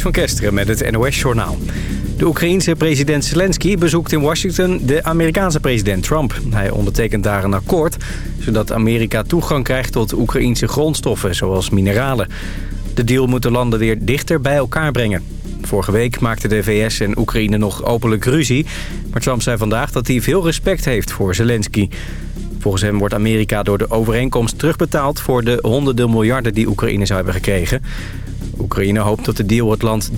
Van Kesteren met het NOS-journaal. De Oekraïense president Zelensky bezoekt in Washington de Amerikaanse president Trump. Hij ondertekent daar een akkoord, zodat Amerika toegang krijgt tot Oekraïense grondstoffen, zoals mineralen. De deal moet de landen weer dichter bij elkaar brengen. Vorige week maakten de VS en Oekraïne nog openlijk ruzie. Maar Trump zei vandaag dat hij veel respect heeft voor Zelensky. Volgens hem wordt Amerika door de overeenkomst terugbetaald... voor de honderden miljarden die Oekraïne zou hebben gekregen. Oekraïne hoopt dat de deal het land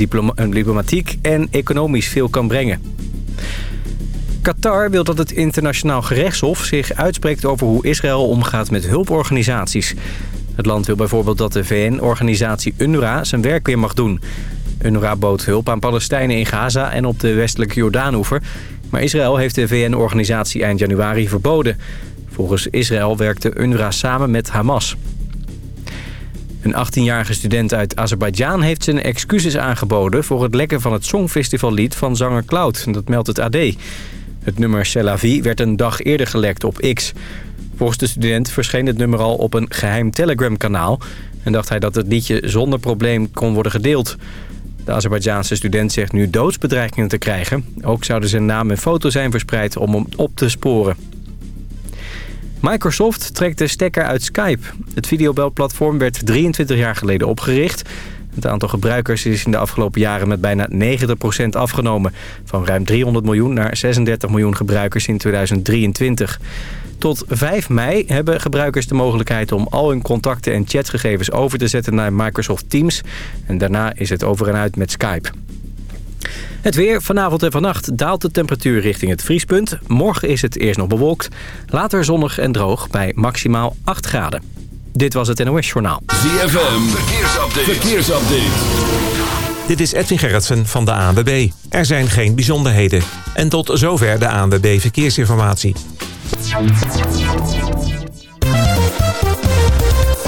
diplomatiek en economisch veel kan brengen. Qatar wil dat het internationaal gerechtshof zich uitspreekt over hoe Israël omgaat met hulporganisaties. Het land wil bijvoorbeeld dat de VN-organisatie UNRWA zijn werk weer mag doen. UNRWA bood hulp aan Palestijnen in Gaza en op de westelijke Jordaanoever. Maar Israël heeft de VN-organisatie eind januari verboden. Volgens Israël werkte UNRWA samen met Hamas. Een 18-jarige student uit Azerbeidzjan heeft zijn excuses aangeboden... voor het lekken van het Songfestivallied van zanger Cloud. Dat meldt het AD. Het nummer C'est werd een dag eerder gelekt op X. Volgens de student verscheen het nummer al op een geheim Telegram-kanaal... en dacht hij dat het liedje zonder probleem kon worden gedeeld. De Azerbeidzjaanse student zegt nu doodsbedreigingen te krijgen. Ook zouden zijn naam en foto zijn verspreid om hem op te sporen. Microsoft trekt de stekker uit Skype. Het videobelplatform werd 23 jaar geleden opgericht. Het aantal gebruikers is in de afgelopen jaren met bijna 90% afgenomen. Van ruim 300 miljoen naar 36 miljoen gebruikers in 2023. Tot 5 mei hebben gebruikers de mogelijkheid om al hun contacten en chatgegevens over te zetten naar Microsoft Teams. En daarna is het over en uit met Skype. Het weer. Vanavond en vannacht daalt de temperatuur richting het vriespunt. Morgen is het eerst nog bewolkt. Later zonnig en droog bij maximaal 8 graden. Dit was het NOS Journaal. ZFM. Verkeersupdate. Verkeersupdate. Dit is Edwin Gerritsen van de ANWB. Er zijn geen bijzonderheden. En tot zover de ANWB Verkeersinformatie.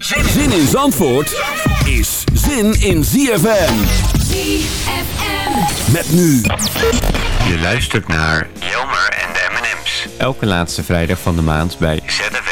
Zin in Zandvoort is zin in ZFM. ZFM. Met nu. Je luistert naar Jelmer en de M&M's. Elke laatste vrijdag van de maand bij ZFM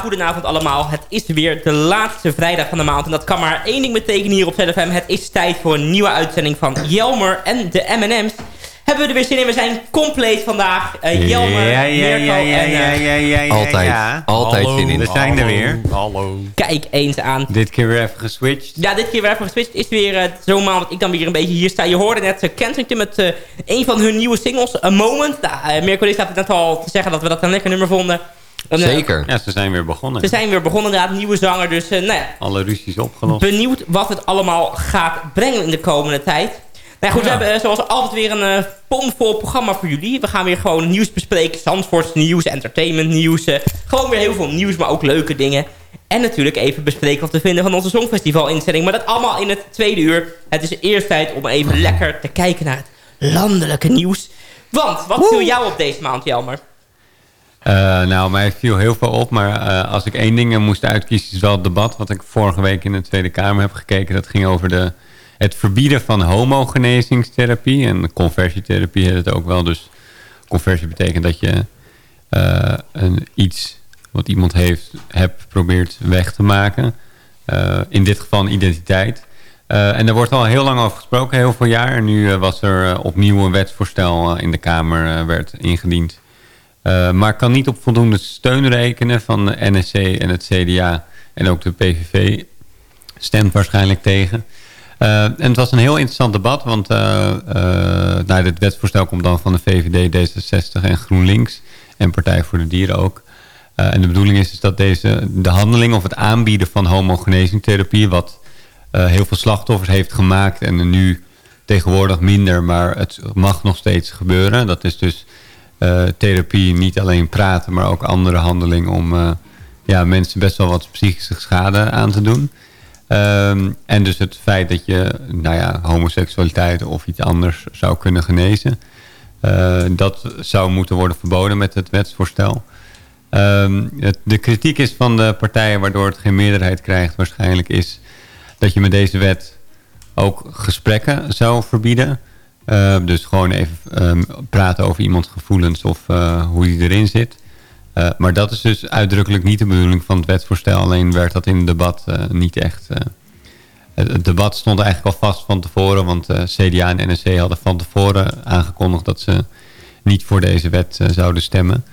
goedenavond allemaal. Het is weer de laatste vrijdag van de maand. En dat kan maar één ding betekenen hier op ZFM. Het is tijd voor een nieuwe uitzending van Jelmer en de M&M's. Hebben we er weer zin in? We zijn compleet vandaag. Uh, Jelmer, ja, ja, ja, ja, en, ja, uh, ja, ja, ja, Altijd, altijd zin in. We zijn er weer. Hallo. Kijk eens aan. Dit keer weer even geswitcht. Ja, dit keer weer even geswitcht. is weer uh, zo'n maand dat ik dan weer een beetje hier sta. Je hoorde net uh, Kensington met uh, een van hun nieuwe singles, A Moment. Nou, Mirko staat het net al te zeggen dat we dat een lekker nummer vonden. Zeker. Ja, ze zijn weer begonnen. Ze zijn weer begonnen inderdaad, nieuwe zanger. Dus nou ja, Alle ruzies opgelost. benieuwd wat het allemaal gaat brengen in de komende tijd. Nou goed, Ja. we hebben zoals altijd weer een uh, pomvol programma voor jullie. We gaan weer gewoon nieuws bespreken. Zandvoorts nieuws, entertainment nieuws. uh, gewoon weer heel veel nieuws, maar ook leuke dingen. En natuurlijk even bespreken wat we vinden van onze Songfestival-instelling. Maar dat allemaal in het tweede uur. Het is eerst tijd om even lekker te kijken naar het landelijke nieuws. Want, wat viel jou op deze maand, Jelmer? Uh, nou, mij viel heel veel op. Maar uh, als ik één ding moest uitkiezen, is wel het debat. Wat ik vorige week in de Tweede Kamer heb gekeken. Dat ging over de, het verbieden van homogenezingstherapie. En conversietherapie heet het ook wel. Dus conversie betekent dat je een, iets wat iemand heeft, hebt, probeert weg te maken. in dit geval een identiteit. En daar wordt al heel lang over gesproken, heel veel jaar. En nu was er opnieuw een wetsvoorstel in de Kamer werd ingediend. Maar kan niet op voldoende steun rekenen van de NSC en het CDA. En ook de PVV stemt waarschijnlijk tegen. en het was een heel interessant debat, want nou, dit wetsvoorstel komt dan van de VVD, D66 en GroenLinks. En Partij voor de Dieren ook. en de bedoeling is, is dat deze, de handeling of het aanbieden van homogenezingtherapie... wat uh, heel veel slachtoffers heeft gemaakt en nu tegenwoordig minder, maar het mag nog steeds gebeuren. Dat is dus uh, therapie, niet alleen praten, maar ook andere handelingen om uh, ja, mensen best wel wat psychische schade aan te doen. Um, en dus het feit dat je nou ja, homoseksualiteit of iets anders zou kunnen genezen. dat zou moeten worden verboden met het wetsvoorstel. Het, de kritiek is van de partijen waardoor het geen meerderheid krijgt waarschijnlijk is dat je met deze wet ook gesprekken zou verbieden. Uh, dus gewoon even um, praten over iemands gevoelens of uh, hoe hij erin zit. Uh, maar dat is dus uitdrukkelijk niet de bedoeling van het wetsvoorstel. Alleen werd dat in het debat niet echt... Het, het, debat stond eigenlijk al vast van tevoren. Want CDA en NSC hadden van tevoren aangekondigd dat ze niet voor deze wet zouden stemmen.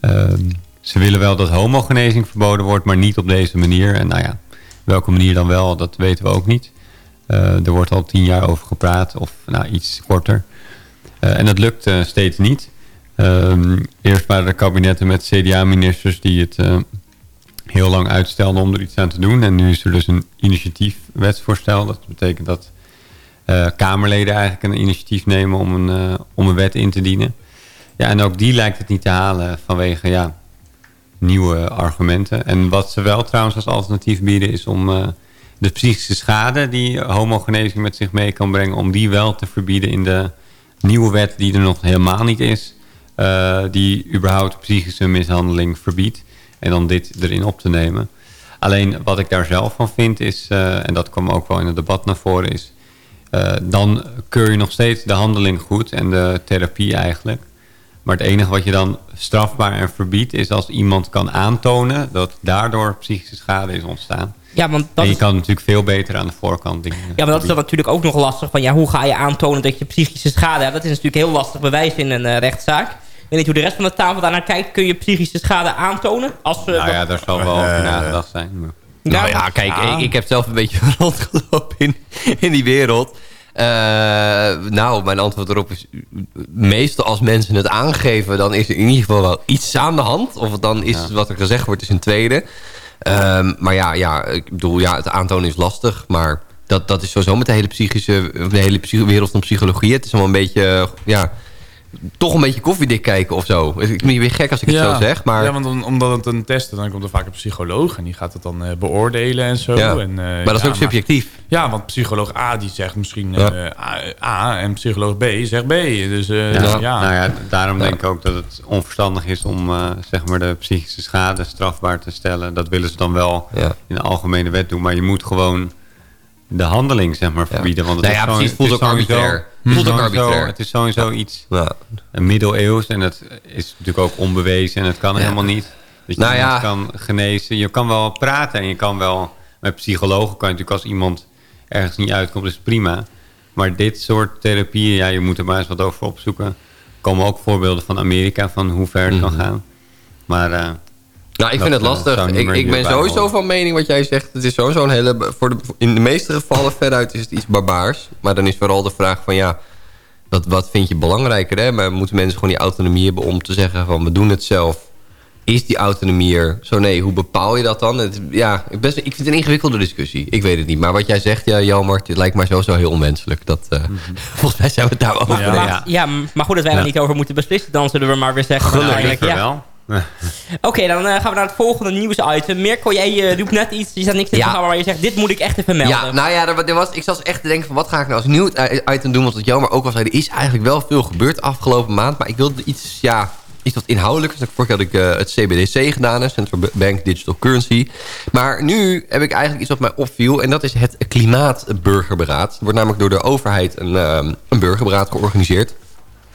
Ehm, ze willen wel dat homogenezing verboden wordt, maar niet op deze manier. En nou ja, welke manier dan wel, dat weten we ook niet. Uh, er wordt al tien jaar over gepraat, of nou, iets korter. Uh, en dat lukt uh, steeds niet. Ehm, eerst waren er kabinetten met CDA-ministers die het heel lang uitstelden om er iets aan te doen. En nu is er dus een initiatiefwetsvoorstel. Dat betekent dat Kamerleden eigenlijk een initiatief nemen om een, om een wet in te dienen. Ja, en ook die lijkt het niet te halen vanwege ja, nieuwe argumenten. En wat ze wel trouwens als alternatief bieden is om de psychische schade die homogenezing met zich mee kan brengen, om die wel te verbieden in de nieuwe wet die er nog helemaal niet is. Uh, die überhaupt psychische mishandeling verbiedt. En dan dit erin op te nemen. Alleen wat ik daar zelf van vind is, uh, en dat kwam ook wel in het debat naar voren, is dan keur je nog steeds de handeling goed en de therapie eigenlijk. Maar het enige wat je dan strafbaar en verbiedt... is als iemand kan aantonen dat daardoor psychische schade is ontstaan. Ja, want dat en je is... kan natuurlijk veel beter aan de voorkant dingen Ja, maar dat is dan natuurlijk ook nog lastig. Van, ja, hoe ga je aantonen dat je psychische schade hebt? Dat is natuurlijk heel lastig bewijs in een uh, rechtszaak. Ik weet niet hoe de rest van de tafel daarnaar kijkt. Kun je psychische schade aantonen? Als, uh, nou ja, daar zal wel over Eh, nagedacht zijn. Maar... Nou ja, kijk, Ik, ik heb zelf een beetje rondgelopen in, in die wereld. Uh, nou, mijn antwoord erop is... meestal als mensen het aangeven... dan is er in ieder geval wel iets aan de hand. Of dan is Ja. wat er gezegd wordt is een tweede. Um, maar ja, ja, ik bedoel, ja, het aantonen is lastig. Maar dat, dat is sowieso met de hele psychische... de hele wereld van psychologie. Het is allemaal een beetje... ja, toch een beetje koffiedik kijken of zo. Ik ben weer gek als ik het zo zeg. Maar, Ja, want omdat het een test is, dan komt er vaak een psycholoog... en die gaat het dan eh, beoordelen en zo. Ja. En, eh, maar dat is ja, ook subjectief. Ja, want psycholoog A die zegt misschien Ja. eh, A, A en psycholoog B zegt B. Dus eh, Ja, ja. Nou ja, daarom Ja. denk ik ook dat het onverstandig is om eh, zeg maar de psychische schade strafbaar te stellen. Dat willen ze dan wel Ja. in de algemene wet doen. Maar je moet gewoon de handeling zeg maar Ja. verbieden. Want het Nou is ja, zo- precies. het Voelt ook arbitrair. Het is Voelt ook sowieso- arbitrair. Het is sowieso iets Ja. middeleeuws. En het is natuurlijk ook onbewezen. En het kan Ja. helemaal niet. Dat je Nou ja. kan genezen. Je kan wel praten en je kan wel... Met psychologen kan je natuurlijk als iemand ergens niet uitkomt, is prima. Maar dit soort therapieën, ja, je moet er maar eens wat over opzoeken. Er komen ook voorbeelden van Amerika, van hoe ver het kan gaan. Maar eh, Nou, ik Dat, vind het eh, lastig. Ik, ik ben sowieso horen. van mening wat jij zegt. Het is sowieso een hele... Voor de, in de meeste gevallen veruit is het iets barbaars. Maar dan is vooral de vraag van ja... Wat, wat vind je belangrijker? Hè? Maar moeten mensen gewoon die autonomie hebben om te zeggen van we doen het zelf? Is die autonomie er? Zo nee, hoe bepaal je dat dan? Het, ja, ik, best, ik vind het een ingewikkelde discussie. Ik weet het niet. Maar wat jij zegt, ja, Jelmer, het lijkt mij sowieso heel onwenselijk. Dat, eh, Volgens mij zijn we het daar over Ja. eens. Maar, ja, maar goed dat wij er Ja. niet over moeten beslissen. Dan zullen we maar weer zeggen. nou, liever ja. wel. Oké, dan eh, gaan we naar het volgende nieuwsitem. Mirko, jij eh, doet net iets. Je zegt niks in het Ja. waar je zegt... dit moet ik echt even melden. Ja, nou ja, er, er was, ik zat echt te denken van wat ga ik nou als nieuw item doen. Want wat Jelmer ook al zei, er is eigenlijk wel veel gebeurd afgelopen maand. Maar ik wilde iets, ja, iets wat inhoudelijkers. Vorige keer had ik eh, het CBDC gedaan, Central Bank Digital Currency. Maar nu heb ik eigenlijk iets wat mij opviel. En dat is het Klimaatburgerberaad. Er wordt namelijk door de overheid een, een burgerberaad georganiseerd.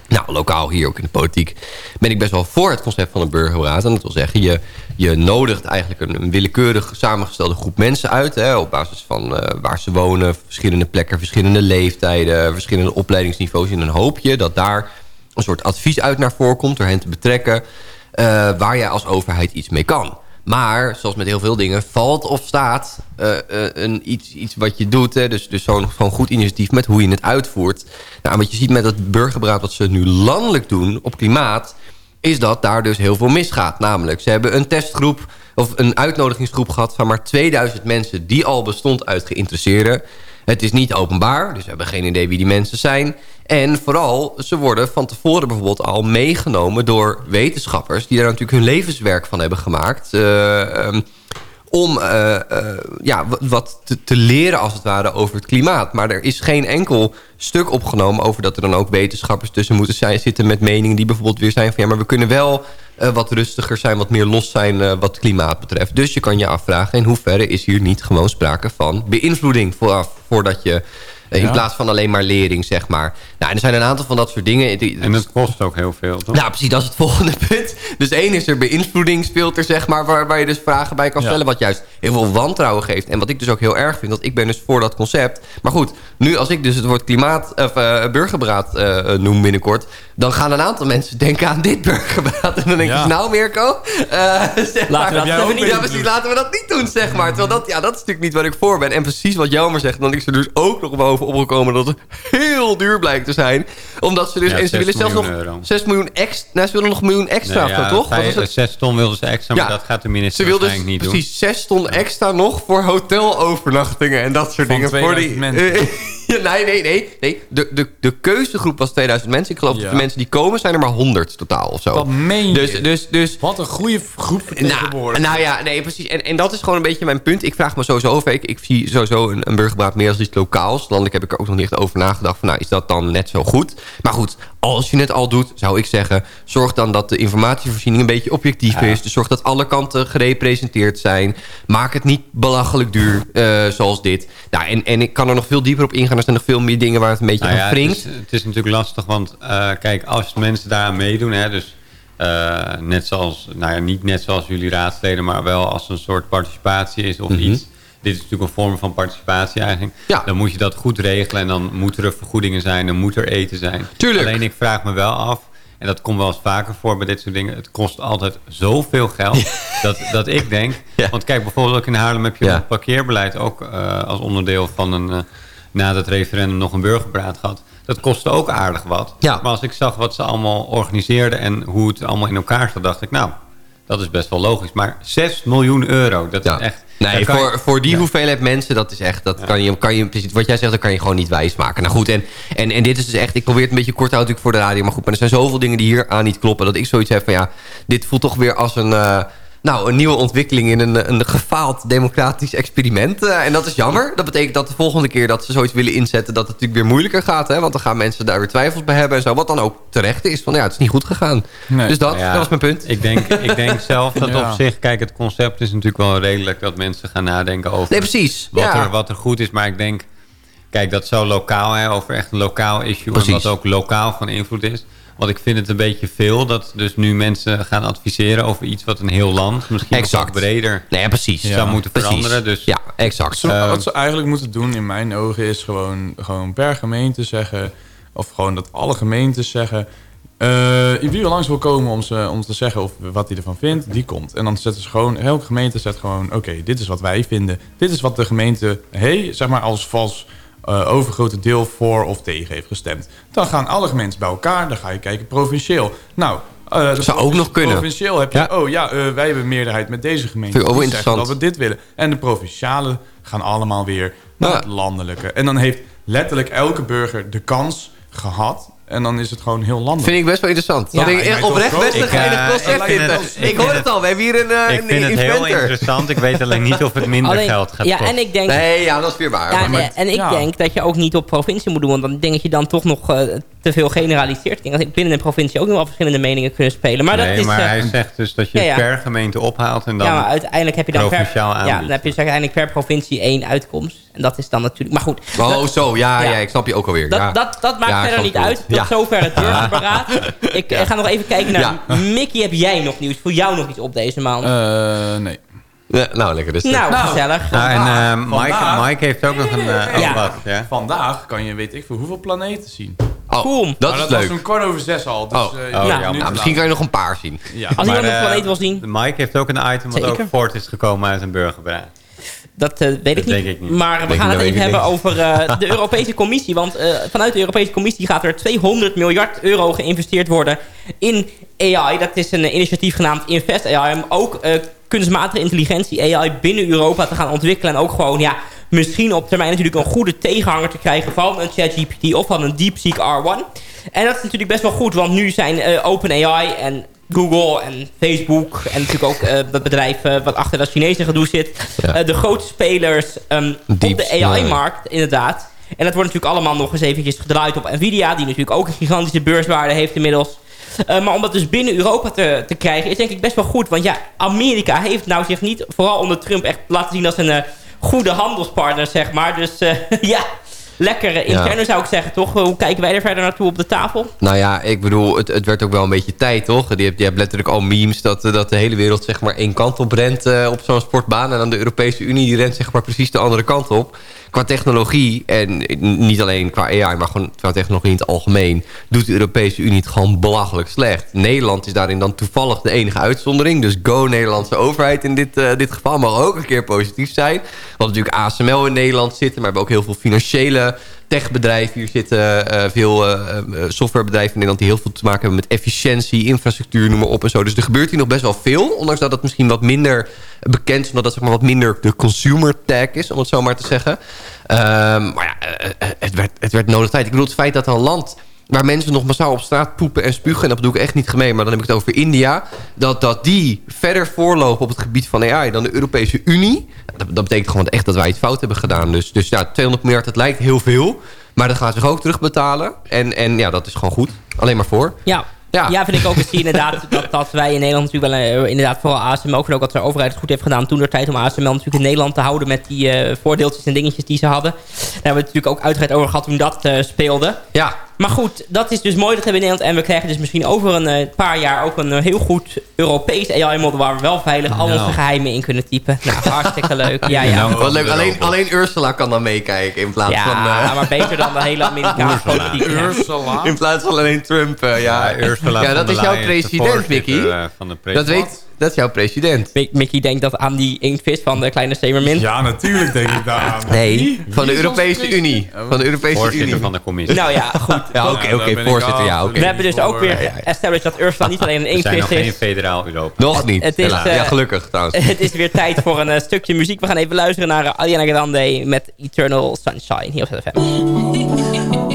Nou, lokaal hier ook in de politiek ben ik best wel voor het concept van een burgerberaad. En dat wil zeggen, je, je nodigt eigenlijk een, willekeurig samengestelde groep mensen uit. Hè, op basis van eh, waar ze wonen, verschillende plekken, verschillende leeftijden, verschillende opleidingsniveaus. In een hoopje dat daar een soort advies uit naar voren komt door hen te betrekken. eh, waar jij als overheid iets mee kan. Maar, zoals met heel veel dingen, valt of staat eh, eh, een, iets, iets wat je doet. Hè, dus dus zo'n zo'n goed initiatief met hoe je het uitvoert. Nou, wat je ziet met het burgerberaad wat ze nu landelijk doen op klimaat... is dat daar dus heel veel misgaat. Namelijk, ze hebben een testgroep of een uitnodigingsgroep gehad... van maar 2000 mensen die al bestond uit geïnteresseerden. Het is niet openbaar, dus we hebben geen idee wie die mensen zijn. En vooral, ze worden van tevoren bijvoorbeeld al meegenomen... door wetenschappers die daar natuurlijk hun levenswerk van hebben gemaakt... Eh, ehm, om eh, eh, ja, wat te, leren als het ware over het klimaat. Maar er is geen enkel stuk opgenomen over dat er dan ook wetenschappers tussen moeten zijn, zitten met meningen die bijvoorbeeld weer zijn van ja, maar we kunnen wel eh, wat rustiger zijn, wat meer los zijn wat klimaat betreft. Dus je kan je afvragen in hoeverre is hier niet gewoon sprake van beïnvloeding vooraf, voordat je in Ja. plaats van alleen maar lering, zeg maar. Nou, en er zijn een aantal van dat soort dingen. En het kost ook heel veel, toch? nou, precies, dat is het volgende punt. Dus één is er beïnvloedingsfilter, zeg maar... Waar, waar je dus vragen bij kan Ja. stellen... wat juist heel veel wantrouwen geeft. En wat ik dus ook heel erg vind... dat ik ben dus voor dat concept. Maar goed, nu als ik dus het woord klimaat... of eh, burgerberaad eh, noem binnenkort... dan gaan een aantal mensen denken aan dit burgerberaad. En dan denk Ja. je, nou Mirko... eh, zeg maar- dat niet ja, doen. precies. Laten we dat niet doen, zeg maar. Terwijl dat, ja, dat is natuurlijk niet waar ik voor ben. En precies wat Jelmer zegt, dan is er dus ook nog boven opgekomen... dat het heel duur blijkt te zijn. Omdat ze dus... Ja, en ze 6 willen zelfs nog miljoen euro. 6 miljoen extra... Nou, ze willen nog een miljoen extra, Nee, ja, toch? Vijf- is het? Zes ton wilden ze extra, maar Ja. dat gaat de minister Ze wilden waarschijnlijk niet precies 6 ton extra nog voor hotelovernachtingen en dat soort Van dingen. Voor die, 2000 mensen. nee, nee, nee. nee. De, de, de keuzegroep was 2000 mensen. Ik geloof Ja. dat de mensen die komen zijn er maar 100 totaal of zo. Dat meen je. dus, dus, dus Wat een goede groep nou, vertegenwoordigd. nou ja, nee, precies. En, en dat is gewoon een beetje mijn punt. Ik vraag me sowieso over. Ik, ik zie sowieso een, een meer als iets lokaals. Landelijk heb ik er ook nog niet echt over nagedacht. Van, nou, is dat dan net zo goed? Maar goed, als je het al doet, zou ik zeggen... zorg dan dat de informatievoorziening een beetje objectief is. Dus zorg dat alle kanten gerepresenteerd zijn. Maak het niet belachelijk duur, eh, zoals dit. Nou, en, en ik kan er nog veel dieper op ingaan. Er zijn nog veel meer dingen waar het een beetje Nou aan ja, wringt. het, is, het is natuurlijk lastig, want eh, kijk, als mensen daaraan meedoen... Hè, dus eh, net zoals, nou ja, niet net zoals jullie raadsleden... maar wel als een soort participatie is of iets... Dit is natuurlijk een vorm van participatie eigenlijk. Mhm. Ja. Dan moet je dat goed regelen en dan moeten er vergoedingen zijn... dan moet er eten zijn. Tuurlijk. Alleen ik vraag me wel af... En dat komt wel eens vaker voor bij dit soort dingen. Het kost altijd zoveel geld. Dat, dat ik denk... Ja. Want kijk, bijvoorbeeld ook in Haarlem heb je Ja. een parkeerbeleid... ook eh, als onderdeel van een... na dat referendum nog een burgerberaad gehad. Dat kostte ook aardig wat. Ja. Maar als ik zag wat ze allemaal organiseerden... en hoe het allemaal in elkaar zat, dacht ik... nou, dat is best wel logisch. Maar 6 miljoen euro, dat Ja. is echt... Nee, je- voor, voor die Ja. hoeveelheid mensen, dat is echt, dat kan je, kan je, wat jij zegt, dat kan je gewoon niet wijsmaken. Nou goed, en, en, en dit is dus echt, ik probeer het een beetje kort te houden natuurlijk voor de radio, maar goed, maar er zijn zoveel dingen die hier aan niet kloppen, dat ik zoiets heb van ja, dit voelt toch weer als een, eh, nou, een nieuwe ontwikkeling in een, een gefaald democratisch experiment. eh, en dat is jammer. Dat betekent dat de volgende keer dat ze zoiets willen inzetten, dat het natuurlijk weer moeilijker gaat, hè, want dan gaan mensen daar weer twijfels bij hebben en zo, wat dan ook terecht is van ja, het is niet goed gegaan. Nee. Dus dat, Ja. dat was mijn punt. Ik denk, ik denk zelf dat Ja. op zich... Kijk, het concept is natuurlijk wel redelijk... dat mensen gaan nadenken over... Nee, precies. wat, ja. er, wat er goed is. Maar ik denk, kijk, dat zo lokaal, hè, over echt een lokaal issue. Precies. En wat ook lokaal van invloed is. Want ik vind het een beetje veel dat dus nu mensen gaan adviseren over iets wat een heel land misschien nog wat Exact. breder Nee, precies. zou moeten Precies. veranderen. Dus Ja, exact. Zo- Eh, wat ze eigenlijk moeten doen in mijn ogen is gewoon, gewoon per gemeente zeggen... of gewoon dat alle gemeentes zeggen... eh, wie er langs wil komen om, ze, om te zeggen of wat hij ervan vindt, die komt. En dan zetten ze gewoon, elke gemeente zet gewoon... oké, dit is wat wij vinden. Dit is wat de gemeente, hey, zeg maar als vals eh, overgrote deel voor of tegen heeft gestemd. Dan gaan alle gemeentes bij elkaar, dan ga je kijken provincieel. Nou... eh, de Zou ook nog kunnen. Provincieel heb je, Ja. oh ja, eh, wij hebben een meerderheid met deze gemeente. Vind ik ook interessant. Dat we dit willen. En de provinciale gaan allemaal weer naar Ja. het landelijke. En dan heeft letterlijk elke burger de kans gehad. En dan is het gewoon heel landelijk. Vind ik best wel interessant. Ja, dat ik oprecht best een eh, geinig concept ik Ik ik hoor het al. We hebben hier een, eh, ik een vind het heel inventor. interessant. Ik weet alleen niet of het minder Alleen- geld gaat ja, kosten. en ik denk... Nee, ja, dat is weer waar. Ja, Maar- en, en ik ja. denk dat je ook niet op provincie moet doen. Want dan denk dat je dan toch nog eh, te veel generaliseert. Ik denk dat ik binnen een provincie ook nog wel verschillende meningen kunnen spelen. Maar nee, dat is... maar eh, hij zegt dus dat je Ja, ja. per gemeente ophaalt en dan... ja, maar uiteindelijk heb je dan per, provinciaal ja, dan heb je dus uiteindelijk per provincie één uitkomst. En dat is dan natuurlijk... Maar goed, Oh, dat, zo. Ja, ja. Ja. ik snap je ook alweer. dat, ja. dat, dat maakt verder niet uit. Tot Ja. zover het burgerberaad. Ik eh, ga nog even kijken naar... Ja. Mickey, heb jij nog nieuws? Voor jou nog iets op deze maand? Eh, nee. Ja, nou, lekker rustig. nou, gezellig. Nou, en eh, Mike, Mike heeft ook nog een... oh, Ja. wat, ja? Vandaag kan je weet ik veel hoeveel planeten zien. Oh, Cool. Dat is dat was leuk. om kwart over zes al. Dus, Oh. eh, Oh, Nou, te misschien kan je nog een paar zien. Ja. Als iemand een eh, planeet wil zien, Mike heeft ook een item wat Zeker. ook voort is gekomen uit een burgerberaad. dat eh, weet ik Dat niet. denk ik niet. Maar we Denk gaan het even hebben over eh, de Europese Commissie. Want eh, vanuit de Europese Commissie gaat er 200 miljard euro geïnvesteerd worden in AI. Dat is een initiatief genaamd Invest AI. Om ook kunstmatige intelligentie AI binnen Europa te gaan ontwikkelen. En ook gewoon, ja, misschien op termijn natuurlijk een goede tegenhanger te krijgen van een ChatGPT of van een DeepSeek R1. En dat is natuurlijk best wel goed, want nu zijn eh, OpenAI en Google en Facebook en natuurlijk ook eh, dat bedrijf wat achter dat Chinese gedoe zit. Ja. eh, de grote spelers ehm, op de AI-markt, inderdaad. En dat wordt natuurlijk allemaal nog eens eventjes gedraaid op Nvidia, die natuurlijk ook een gigantische beurswaarde heeft inmiddels. Maar om dat dus binnen Europa te, te krijgen is denk ik best wel goed. Want ja, Amerika heeft nou zich niet, vooral onder Trump, echt laten zien als een goede handelspartner, zeg maar. Dus eh, ja, lekker eh, interne zou ik zeggen, toch? Hoe kijken wij er verder naartoe op de tafel? Nou ja, ik bedoel, het, het werd ook wel een beetje tijd, toch? Je hebt, je hebt letterlijk al memes dat, eh, dat de hele wereld zeg maar één kant op rent op zo'n sportbaan. En dan de Europese Unie die rent zeg maar precies de andere kant op. Qua technologie, en niet alleen qua AI, maar gewoon qua technologie in het algemeen... doet de Europese Unie het gewoon belachelijk slecht. Nederland is daarin dan toevallig de enige uitzondering. Dus go Nederlandse overheid in dit, eh, dit geval. Mag ook een keer positief zijn. Hadden natuurlijk ASML in Nederland zitten... maar we hebben ook heel veel financiële techbedrijven. Hier zitten eh, veel eh, eh, softwarebedrijven in Nederland... die heel veel te maken hebben met efficiëntie, infrastructuur, noem maar op en zo. Dus er gebeurt hier nog best wel veel. Ondanks dat het misschien wat minder bekend is... omdat dat zeg maar, wat minder de consumer tag is, om het zo maar te zeggen. Ehm, maar ja, eh, eh, het, werd, het werd nodig tijd. Ik bedoel, het feit dat een land waar mensen nog massaal op straat poepen en spugen... en dat bedoel ik echt niet gemeen, maar dan heb ik het over India... dat, dat die verder voorlopen op het gebied van AI dan de Europese Unie... dat, dat betekent gewoon echt dat wij iets fout hebben gedaan. Dus, dus ja, 200 miljard, het lijkt heel veel... maar dat gaat zich ook terugbetalen. En, en ja, dat is gewoon goed. Alleen maar voor. Ja. Ja. Ja. vind ik ook zie inderdaad dat, dat wij in Nederland natuurlijk wel eh, inderdaad vooral ASML ook ook dat de overheid het goed heeft gedaan toen de tijd om ASML natuurlijk in Nederland te houden met die eh, voordeeltjes en dingetjes die ze hadden. Daar hebben we het natuurlijk ook uitgebreid over gehad toen dat eh, speelde. Ja, Maar goed, dat is dus mooi dat hebben we in Nederland. En we krijgen dus misschien over een eh, paar jaar ook een eh, heel goed Europees AI-model... waar we wel veilig al onze Nou. geheimen in kunnen typen. Nou, hartstikke leuk. Ja, ja. Nou, wat leuk. Alleen, alleen Ursula kan dan meekijken in plaats van... Ja, eh, maar beter dan de hele Amerikaanse politiek. Ja. Ursula. in plaats van alleen Trump, ja. Ja, Ursula ja, dat is jouw president, voorzitter, Mickey. van de Dat weet, dat is jouw president. Mick- Mickey denkt dat aan die inktvis van de kleine Semermin. Ja, natuurlijk denk ik daar aan. Nee, van de is Europese Unie. Van de Europese Voorzitter Unie. van de commissie. Nou ja, goed. Ja, oké, Ja, oké, voorzitter, ja, oké. We hebben dus ook weer established dat Ursula niet alleen een We zijn nog inktvis geen is. federaal Europa. Nog niet, het is, helaas. eh, ja, gelukkig trouwens. Het is weer tijd voor een eh, stukje muziek. We gaan even luisteren naar Ariana Grande met Eternal Sunshine. Hier op ZFM.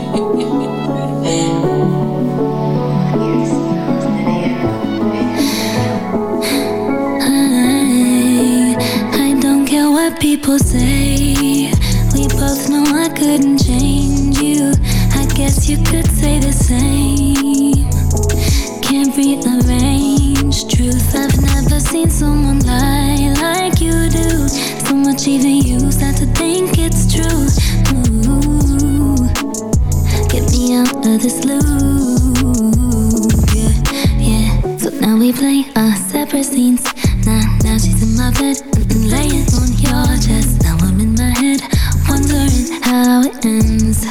what people say. We both know I couldn't change you. I guess you could say the same. Can't rearrange truth I've never seen someone lie like you do. So much even you start to think it's true. Ooh, Get me out of this loop. Yeah, yeah. So now we play our separate scenes. Now, now she's in my bed. Ends.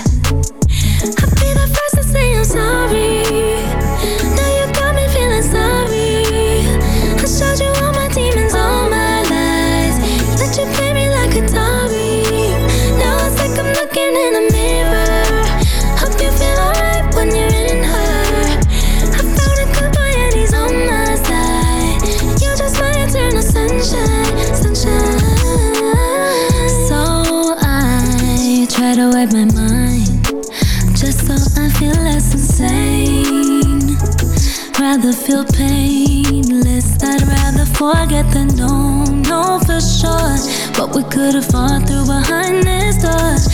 We could have fought through behind this door.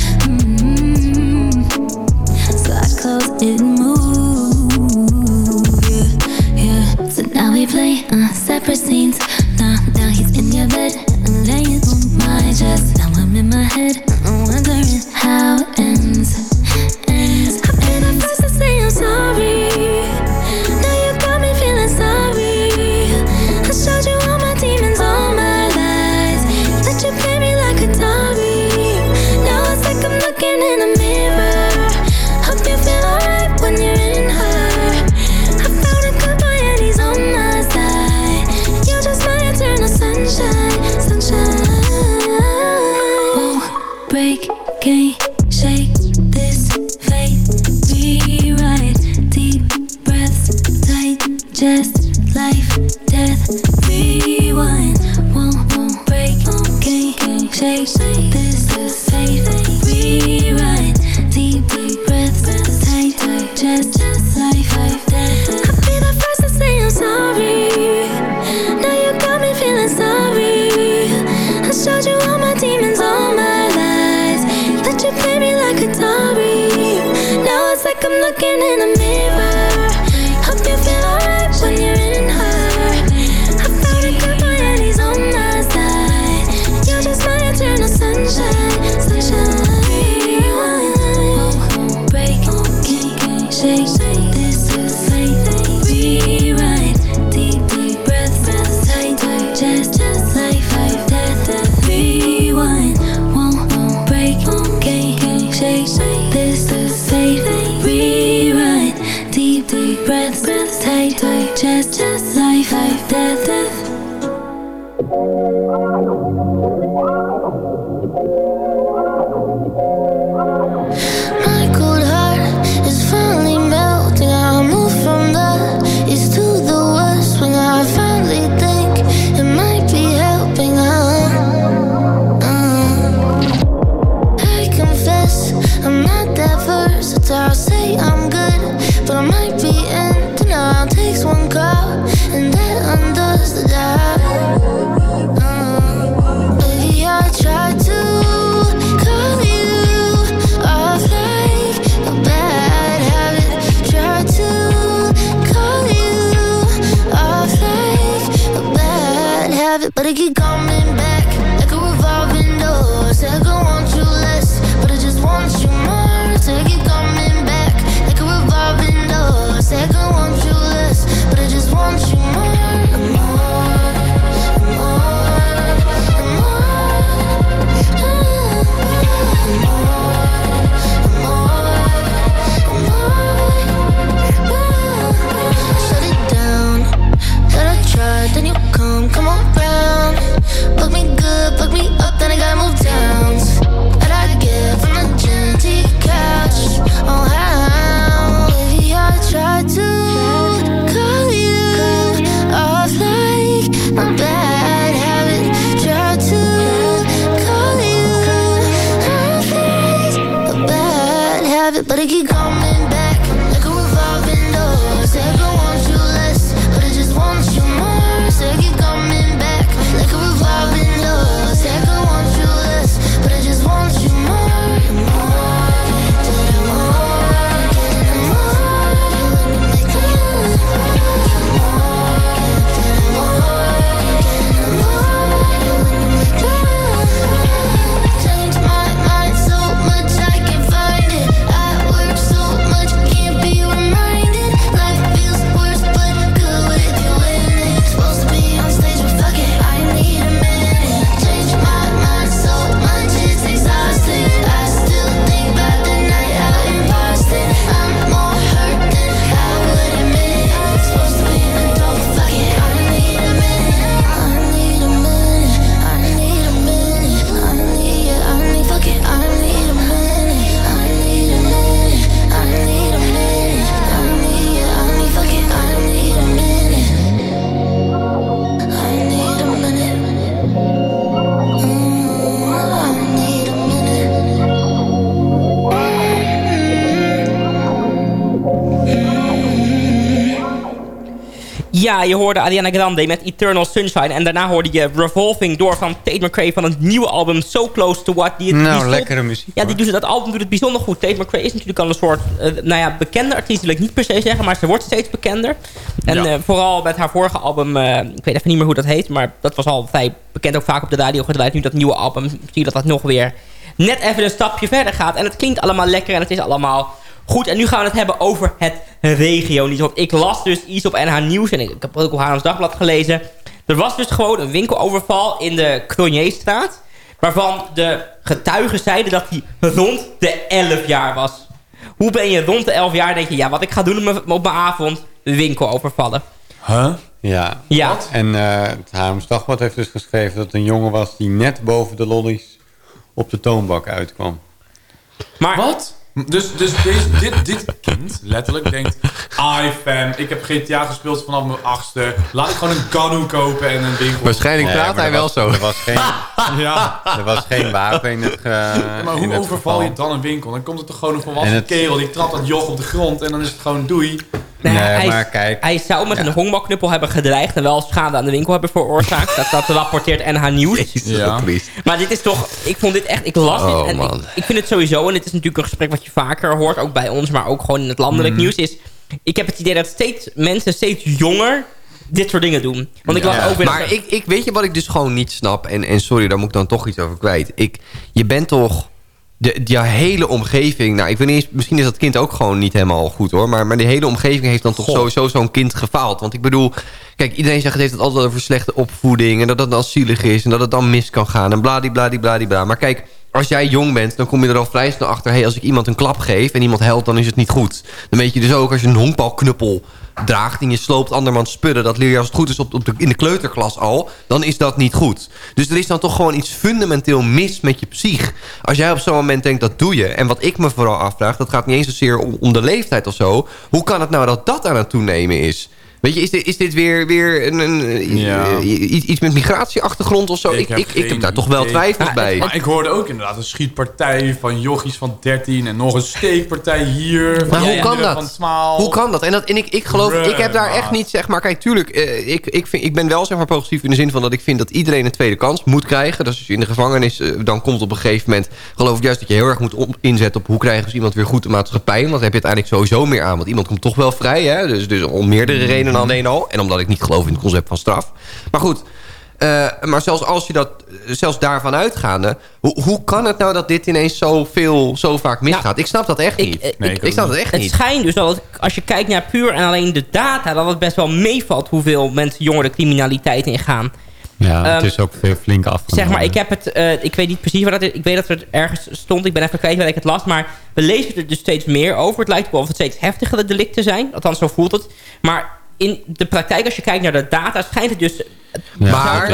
Ja, je hoorde Ariana Grande met Eternal Sunshine. En daarna hoorde je Revolving Door van Tate McRae van het nieuwe album So Close to What. Die, het- Nou, lekkere muziek, Ja, die doet, dat album doet het bijzonder goed. Tate McRae is natuurlijk al een soort, eh, nou ja, bekende artiest wil ik niet per se zeggen. Maar ze wordt steeds bekender. En Ja. eh, vooral met haar vorige album, eh, ik weet even niet meer hoe dat heet. Maar dat was al vrij bekend, ook vaak op de radio gedraaid. Nu dat nieuwe album, zie je dat dat nog weer net even een stapje verder gaat. En het klinkt allemaal lekker en het is allemaal goed. En nu gaan we het hebben over het regio. Want ik las dus iets op NH Nieuws en ik, ik heb ook op Haarlems Dagblad gelezen. Er was dus gewoon een winkeloverval in de Cronjeestraat. Waarvan de getuigen zeiden dat hij rond de 11 jaar was. Hoe ben je rond de 11 jaar? denk je, ja, wat ik ga doen op mijn- op mijn avond, de winkel overvallen. Huh? Ja. Ja. En eh het Haarlems Dagblad heeft dus geschreven dat het een jongen was... die net boven de lollies op de toonbak uitkwam. Maar, Wat? Dus, dus deze, dit, dit kind letterlijk denkt... I fam, ik heb GTA gespeeld vanaf mijn achtste. Laat ik gewoon een Ganu kopen en een winkel. Waarschijnlijk praat hij wel was- zo. Er was geen, Ja, er was geen wapen in het, ge, maar in hoe het overval geval. je dan een winkel? Dan komt er toch gewoon een volwassen kerel... die trapt dat joch op de grond en dan is het gewoon doei. Nee, Nee, hij, maar kijk. hij zou met Ja. een honkbalknuppel hebben gedreigd... en wel schade aan de winkel hebben veroorzaakt. dat, dat rapporteert NH Nieuws. Ja. Maar dit is toch... Ik vond dit echt... Ik las Oh, dit en man. ik, ik vind het sowieso... en dit is natuurlijk een gesprek wat je vaker hoort... ook bij ons, maar ook gewoon in het landelijk Mhm. nieuws... is ik heb het idee dat steeds mensen steeds jonger dit soort dingen doen. Want ik las ook weer... Maar ik, ik weet je wat ik dus gewoon niet snap. En, en sorry, daar moet ik dan toch iets over kwijt. Ik, je bent toch... De, die hele omgeving... Nou, ik weet niet eens... Misschien is dat kind ook gewoon niet helemaal goed hoor. Maar, maar die hele omgeving heeft dan toch sowieso zo'n kind gefaald. Want ik bedoel... Kijk, iedereen zegt het heeft het altijd over slechte opvoeding. En dat het dan zielig is. En dat het dan mis kan gaan. En bladibladibladibla. Maar kijk... Als jij jong bent, dan kom je er al vrij snel achter... Hey, als ik iemand een klap geef en iemand helpt, dan is het niet goed. Dan weet je dus ook, als je een honkbalknuppel draagt... en je sloopt andermans spullen... dat leer je als het goed is op, op de, in de kleuterklas al... dan is dat niet goed. Dus er is dan toch gewoon iets fundamenteel mis met je psych. Als jij op zo'n moment denkt, dat doe je. En wat ik me vooral afvraag, dat gaat niet eens zozeer om, om de leeftijd of zo. Hoe kan het nou dat dat aan het toenemen is? Weet je, is dit, is dit weer, weer een, een, Ja. i- iets met migratieachtergrond of zo? Ik, Ik ik, heb ik, heb daar toch wel twijfels Ja, bij. Maar ik hoorde ook inderdaad een schietpartij van jochies van 13... en nog een steekpartij hier van Maar hoe kan dat? van 12. Hoe kan dat? En, dat, en ik, ik geloof, Bruh, ik heb daar echt niet, zeg maar, kijk, tuurlijk, eh, ik, ik, vind, ik ben wel zeg maar progressief in de zin van dat ik vind dat iedereen een tweede kans moet krijgen. Dus als je in de gevangenis, eh, dan komt op een gegeven moment, geloof ik juist dat je heel erg moet op- inzetten op hoe krijgen we iemand weer goed de maatschappij. Want dan heb je het eigenlijk sowieso meer aan, want iemand komt toch wel vrij, hè? Dus, dus om meerdere redenen alleen al. En omdat ik niet geloof in het concept van straf. Maar goed, eh, maar zelfs als je dat, eh, zelfs daarvan uitgaande, hoe, hoe kan het nou dat dit ineens zo veel, zo vaak misgaat? ik snap dat echt ik- niet. ik- Nee, ik, snap dat niet. echt Het niet. schijnt dus dat het- als je kijkt naar puur en alleen de data... dat het best wel meevalt hoeveel mensen jonger de criminaliteit ingaan. Ja, het Ehm, is ook veel flink afgenomen. Zeg maar, ik heb het... eh, ik weet niet precies waar dat is. Ik weet dat het ergens stond. Ik ben even kwijt waar ik het las. Maar we lezen er dus steeds meer over. Het lijkt ook wel of het steeds heftigere delicten zijn. Althans, zo voelt het. Maar in de praktijk, als je kijkt naar de data... schijnt het dus... Ja, Maar-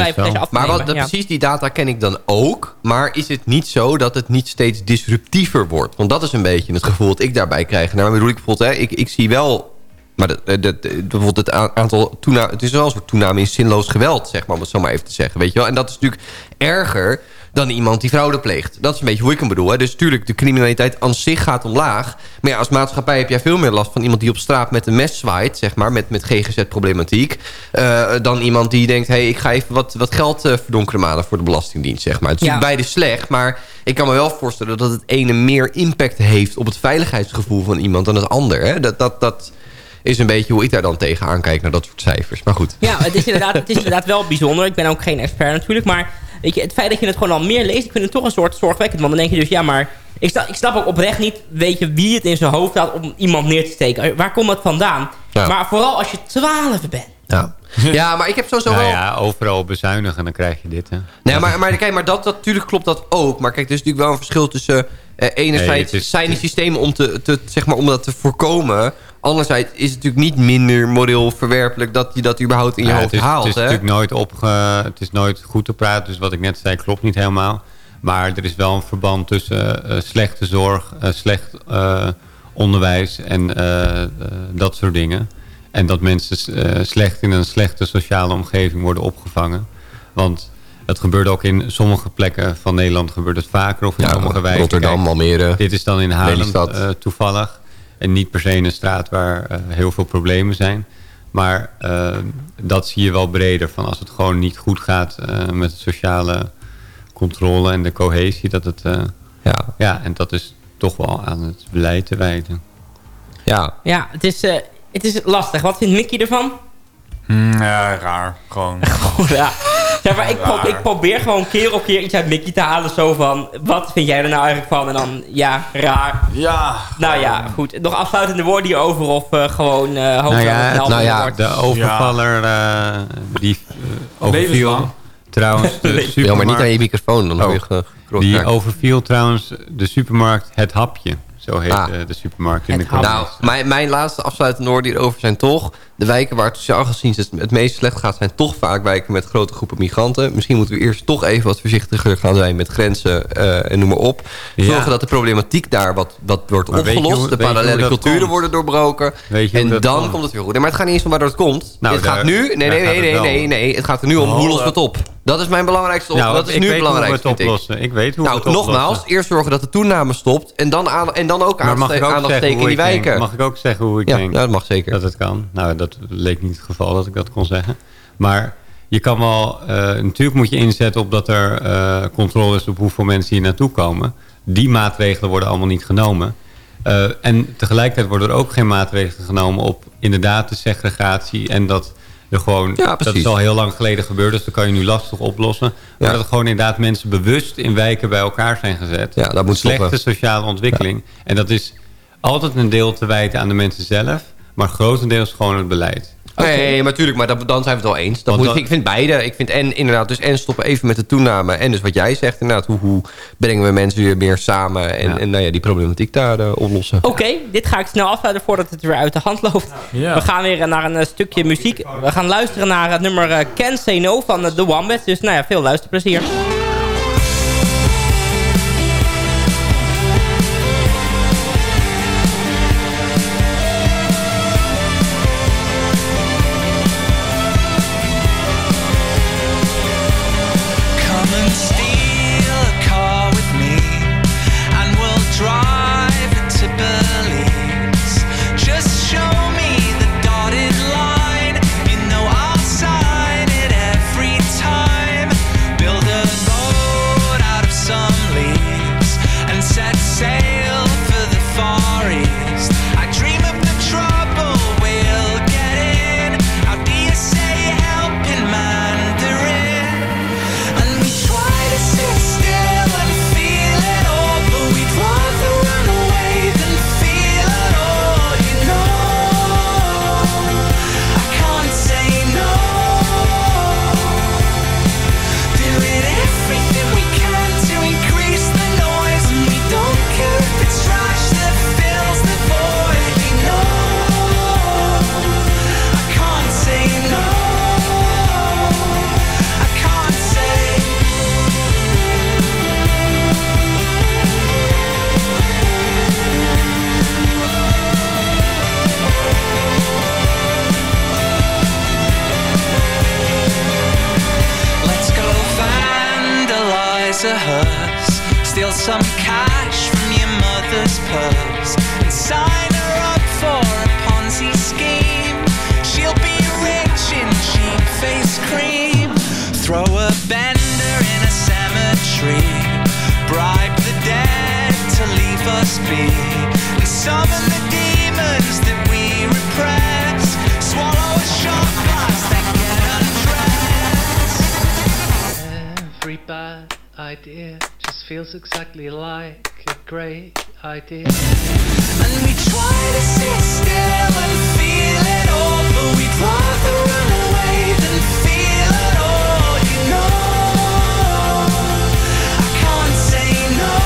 Maar wat, ja. precies die data ken ik dan ook. Maar is het niet zo dat het niet steeds disruptiever wordt? Want dat is een beetje het gevoel dat ik daarbij krijg. Nou, bedoel ik bijvoorbeeld, hè, ik, ik zie wel... Maar dat, dat, dat- bijvoorbeeld het aantal toename, het is wel een soort toename in zinloos geweld, zeg maar, om het zo maar even te zeggen. Weet je wel? En dat is natuurlijk erger dan iemand die fraude pleegt. Dat is een beetje hoe ik hem bedoel. Hè. Dus natuurlijk, de criminaliteit aan zich gaat omlaag. Maar ja, als maatschappij heb jij veel meer last van iemand die op straat met een mes zwaait, zeg maar, met, met GGZ-problematiek. eh, dan iemand die denkt, hé, hey, ik ga even wat, wat geld eh, verdonkeren malen voor de Belastingdienst, zeg maar. Het is Ja. beide slecht, maar ik kan me wel voorstellen dat het ene meer impact heeft op het veiligheidsgevoel van iemand dan het ander. Hè. Dat, dat, dat is een beetje hoe ik daar dan tegenaan kijk naar dat soort cijfers. Maar goed. Ja, het is, inderdaad, het is inderdaad wel bijzonder. Ik ben ook geen expert natuurlijk. Maar weet je, het feit dat je het gewoon al meer leest... ik vind het toch een soort zorgwekkend. Want dan denk je dus, ja, maar... Ik snap, ik snap ook oprecht niet, weet je, wie het in zijn hoofd had... om iemand neer te steken. Waar komt dat vandaan? Ja. Maar vooral als je 12 bent. Ja. ja, maar ik heb sowieso Nou wel... ja, overal bezuinigen, dan krijg je dit. Hè. Nee, maar, maar kijk, maar dat, dat, natuurlijk klopt dat ook. Maar kijk, er is natuurlijk wel een verschil tussen... eh, enerzijds Nee, het is- zijn die systemen om, te, te, zeg maar, om dat te voorkomen. Anderzijds is het natuurlijk niet minder moreel verwerpelijk... dat je dat überhaupt in je Ja, hoofd het is, haalt. Het is hè? natuurlijk nooit, opge, het is nooit goed te praten. Dus wat ik net zei klopt niet helemaal. Maar er is wel een verband tussen eh, slechte zorg, eh, slecht eh, onderwijs en eh, eh, dat soort dingen. En dat mensen eh, slecht in een slechte sociale omgeving worden opgevangen. Want het gebeurt ook in sommige plekken van Nederland gebeurt het vaker. Of in Ja, sommige wijken. Rotterdam, Kijk, Almere. Dit is dan in Haarlem eh, toevallig. En niet per se in een straat waar eh, heel veel problemen zijn. Maar eh, dat zie je wel breder. Van als het gewoon niet goed gaat eh, met de sociale controle en de cohesie. Dat het, eh, Ja. ja, en dat is toch wel aan het beleid te wijten. Ja. Ja, het is, eh, het is lastig. Wat vindt Mickey ervan? Ja, raar. Gewoon. ja. Zeg maar, ik, pro- ik probeer gewoon keer op keer iets uit Mickey te halen. Zo van, wat vind jij er nou eigenlijk van? En dan, ja, raar. Ja. Nou ja, goed. Nog afsluitende woorden hierover of eh, gewoon eh hoofd Nou ja, nou ja, wordt. De overvaller eh, die overviel trouwens de Ja, maar niet aan je microfoon. Dan Oh. je Die overviel trouwens de supermarkt Het Hapje. Zo heet Ah. de supermarkt in Het de. Nou, mijn, mijn laatste afsluitende woorden hierover zijn toch... de wijken waar het sociaal gezien het, het meest slecht gaat... zijn toch vaak wijken met grote groepen migranten. Misschien moeten we eerst toch even wat voorzichtiger gaan zijn... met grenzen eh, en noem maar op. Zorgen Ja. dat de problematiek daar wat, wat wordt Maar opgelost. hoe- de hoe parallele culturen komt? worden doorbroken. Hoe en dan komt? komt het weer goed. Nee, maar het gaat niet eens om waardoor het komt. Nou, het gaat nu... Nee, nee, nee, nee, nee. Het gaat er nu om hoe lossen we het op. Dat is mijn belangrijkste op. Nou, dat is nu het hoe belangrijkste, ik. oplossen. Ik weet hoe we Nou, het oplossen. nogmaals, eerst zorgen dat de toename stopt... en dan, aan, en dan ook aandacht steken hoe in die wijken. Mag ik ook zeggen hoe ik Ja, denk nou, dat mag zeker. dat het kan? Nou, dat leek niet het geval dat ik dat kon zeggen. Maar je kan wel... eh, natuurlijk moet je inzetten op dat er eh, controle is op hoeveel mensen hier naartoe komen. Die maatregelen worden allemaal niet genomen. Eh, en tegelijkertijd worden er ook geen maatregelen genomen op inderdaad de segregatie en dat er gewoon, Ja, dat is al heel lang geleden gebeurd, dus dat kan je nu lastig oplossen. Maar Ja. dat er gewoon inderdaad mensen bewust in wijken bij elkaar zijn gezet. Ja, dat moet Slechte stoppen. sociale ontwikkeling. En dat is altijd een deel te wijten aan de mensen zelf, maar grotendeels gewoon het beleid. Nee, maar tuurlijk, maar dat, dan zijn we het wel eens. Dat Want moet, dan- ik vind beide. Ik vind en inderdaad, dus en stoppen even met de toename. En dus wat jij zegt, inderdaad, hoe, hoe brengen we mensen weer meer samen en, Ja. en nou ja, die problematiek daar eh, oplossen. Oké, dit ga ik snel afsluiten voordat het weer uit de hand loopt. Ja. We gaan weer naar een eh, stukje muziek. We gaan luisteren naar het nummer eh, Can't Say No van The Wombats. Dus nou ja, veel luisterplezier. A hearse, steal some cash from your mother's purse, and sign her up for a Ponzi scheme. She'll be rich in cheap face cream. Throw a bender in a cemetery, bribe the dead to leave us be, and summon the demons that we repress. Swallow a shot glass, then get undressed. Every bad idea just feels exactly like a great idea. And we try to sit still and feel it all, but we'd rather run away than feel it all. You know, I can't say no.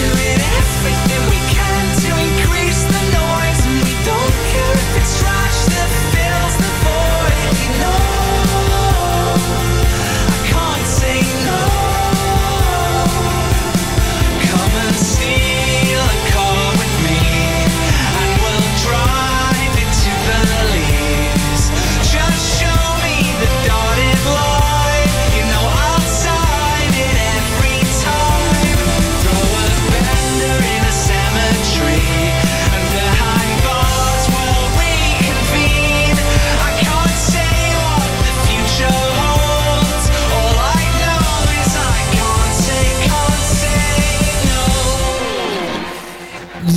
Doing everything we can to increase the noise, and we don't care if it's trash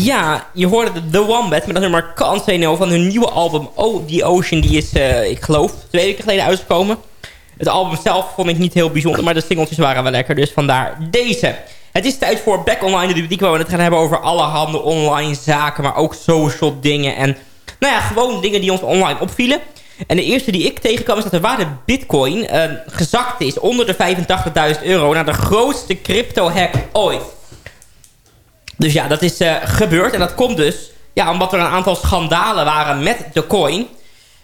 Ja, je hoorde de The Wombat met dat nummer Say No van hun nieuwe album Oh, The Ocean. Die is, eh, ik geloof, twee weken geleden uitgekomen. Het album zelf vond ik niet heel bijzonder, maar de singeltjes waren wel lekker. Dus vandaar deze. Het is tijd voor Back Online, de rubriek waar we het gaan hebben over allerhande online zaken, maar ook social dingen. En nou ja, gewoon dingen die ons online opvielen. En de eerste die ik tegenkwam is dat de waarde bitcoin eh, gezakt is onder de 85.000 euro naar de grootste crypto hack ooit. Dus ja, dat is eh, gebeurd. En dat komt dus ja, omdat er een aantal schandalen waren met de coin.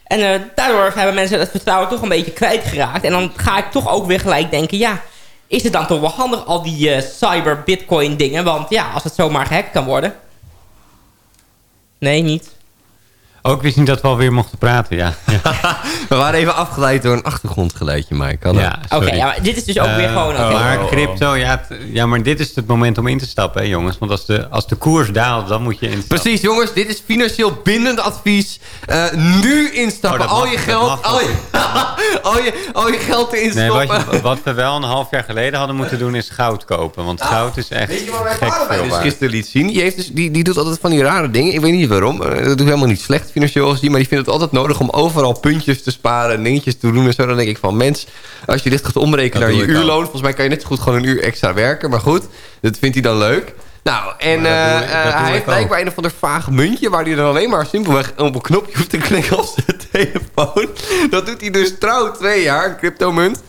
En eh, daardoor hebben mensen het vertrouwen toch een beetje kwijtgeraakt. En dan ga ik toch ook weer gelijk denken... ja, is het dan toch wel handig al die eh, cyber-bitcoin dingen? Want ja, als het zomaar gehackt kan worden... Nee, niet. Ook wist niet dat we alweer mochten praten, ja. We waren even afgeleid door een achtergrondgeluidje, Mike. Ja? Oké, ja, maar dit is dus ook weer Eh, gewoon... oké. Maar crypto, ja, ja, maar dit is het moment om in te stappen, hè, jongens. Want als de, als de koers daalt, dan moet je instappen. Precies, jongens. Dit is financieel bindend advies. Eh, nu instappen. Oh, al mag- je geld... Al je, al, je, al je geld erin Nee, stoppen. wat, je- wat we wel een half jaar geleden hadden moeten doen, is goud kopen. Want goud is echt Weet je wat mijn gek veel dus gisteren liet zien? Die, heeft dus, die, die doet altijd van die rare dingen. Ik weet niet waarom. Eh, Dat doet helemaal niet slecht financieel gezien. Maar die vindt het altijd nodig om overal puntjes te sparen. En dingetjes te doen en zo. Dan denk ik van, mens, als je dit gaat omrekenen Dat naar je uurloon. ook. Volgens mij kan je net zo goed gewoon een uur extra werken. Maar goed, dat vindt hij dan leuk. Nou, en eh, ik- eh, hij heeft blijkbaar een of ander vaag muntje... waar hij dan alleen maar simpelweg op een knopje hoeft te klikken op zijn telefoon. Dat doet hij dus trouw twee jaar, een cryptomunt.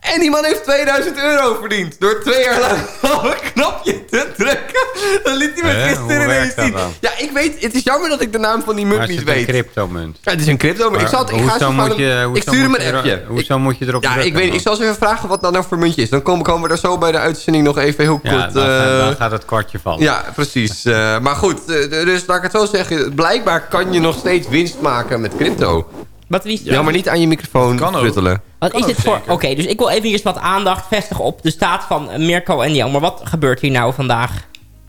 En die man heeft 2000 euro verdiend. Door twee jaar lang op een knopje te drukken. Dat liet hij me gisteren ineens zien. dan? Ja, ik weet, het is jammer dat ik de naam van die munt is niet het een weet. cryptomunt? Ja, het is een crypto, maar, ik zal het, ik ga zo moet van- je, ik stuur hem een je appje. Hoezo moet je erop Ja, ik weet, dan? ik zal ze even vragen wat dat nou voor muntje is. Dan komen, we daar zo bij de uitzending nog even heel Ja, kort... dan, gaat- eh, dan gaat het kwartje vallen. ja, precies. Eh, maar goed, eh, dus laat ik het zo zeggen. Blijkbaar kan je nog steeds winst maken met crypto. Wat wie Ja, maar niet aan je microfoon Kan. Wat Kan is dit voor... Oké, dus ik wil even eerst wat aandacht vestigen op de staat van Mirko en Jan. Maar wat gebeurt hier nou vandaag?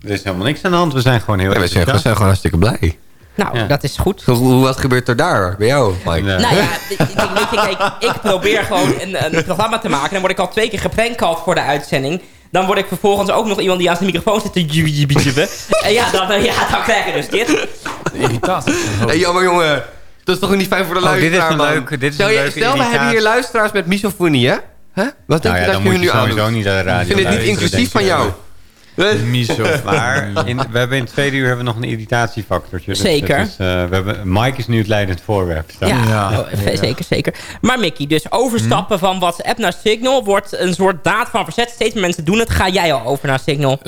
Er is helemaal niks aan de hand. We zijn gewoon heel Ja, we, zijn, we zijn gewoon hartstikke blij. Nou, Ja. dat is goed. Wat gebeurt er daar bij jou, Mike? Nee. Nou ja, ik, ik, kijk, ik probeer gewoon een, een programma te maken. Dan word ik al twee keer geprankcalled voor de uitzending. Dan word ik vervolgens ook nog iemand die aan zijn microfoon zit te jubben. En ja dan, ja, dan krijg je dus dit. Irritatie. Hey, jammer jongen. Dat is toch niet fijn voor de Oh, dit is luisteraar, een man? leuke- dit is stel, een je- leuke stel we hebben hier luisteraars met misofonie, hè? Hè? Wat denk Nou je ja, dat je moet nu je aan sowieso doet? niet aan de radio Ik vind het niet inclusief van jou. Eh, Miso. Maar in, we hebben in het tweede uur hebben we nog een irritatiefactortje. Dus Zeker. is, eh, we hebben, Mike is nu het leidend voorwerp. Ja, Ja. oh, v- zeker, zeker. Maar Mickey, dus overstappen van WhatsApp naar Signal wordt een soort daad van verzet. Steeds meer mensen doen het. Ga jij al over naar Signal?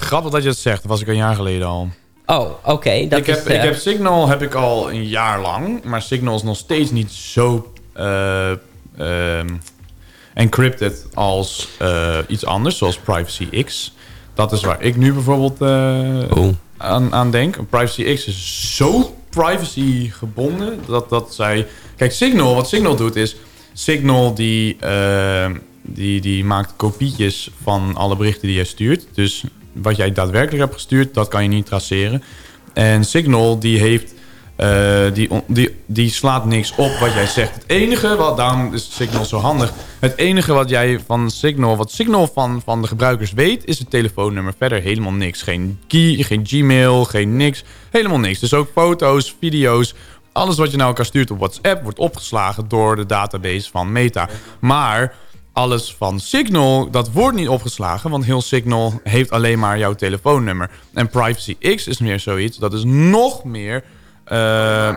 Grappig dat je het zegt. Dat was ik een jaar geleden al. Oh, oké. ik, heb, eh, ik heb Signal heb ik al een jaar lang. Maar Signal is nog steeds niet zo eh, ehm, encrypted als eh, iets anders. Zoals Privacy X. Dat is waar ik nu bijvoorbeeld eh, Oh. aan, aan denk. Privacy X is zo privacy gebonden. Dat, dat zij... Kijk, Signal, wat Signal doet is... Signal die, eh, die, die maakt kopietjes van alle berichten die jij stuurt. Dus wat jij daadwerkelijk hebt gestuurd, dat kan je niet traceren. En Signal die heeft... eh, die, die, die slaat niks op wat jij zegt. Het enige, wat, daarom is Signal zo handig. Het enige wat jij van Signal, wat Signal van, van de gebruikers weet, is het telefoonnummer. Verder helemaal niks. Geen key, geen Gmail, geen niks. Helemaal niks. Dus ook foto's, video's, alles wat je naar elkaar stuurt op WhatsApp wordt opgeslagen door de database van Meta. Maar alles van Signal, dat wordt niet opgeslagen, want heel Signal heeft alleen maar jouw telefoonnummer. En Privacy X is meer zoiets, dat is nog meer eh, eh,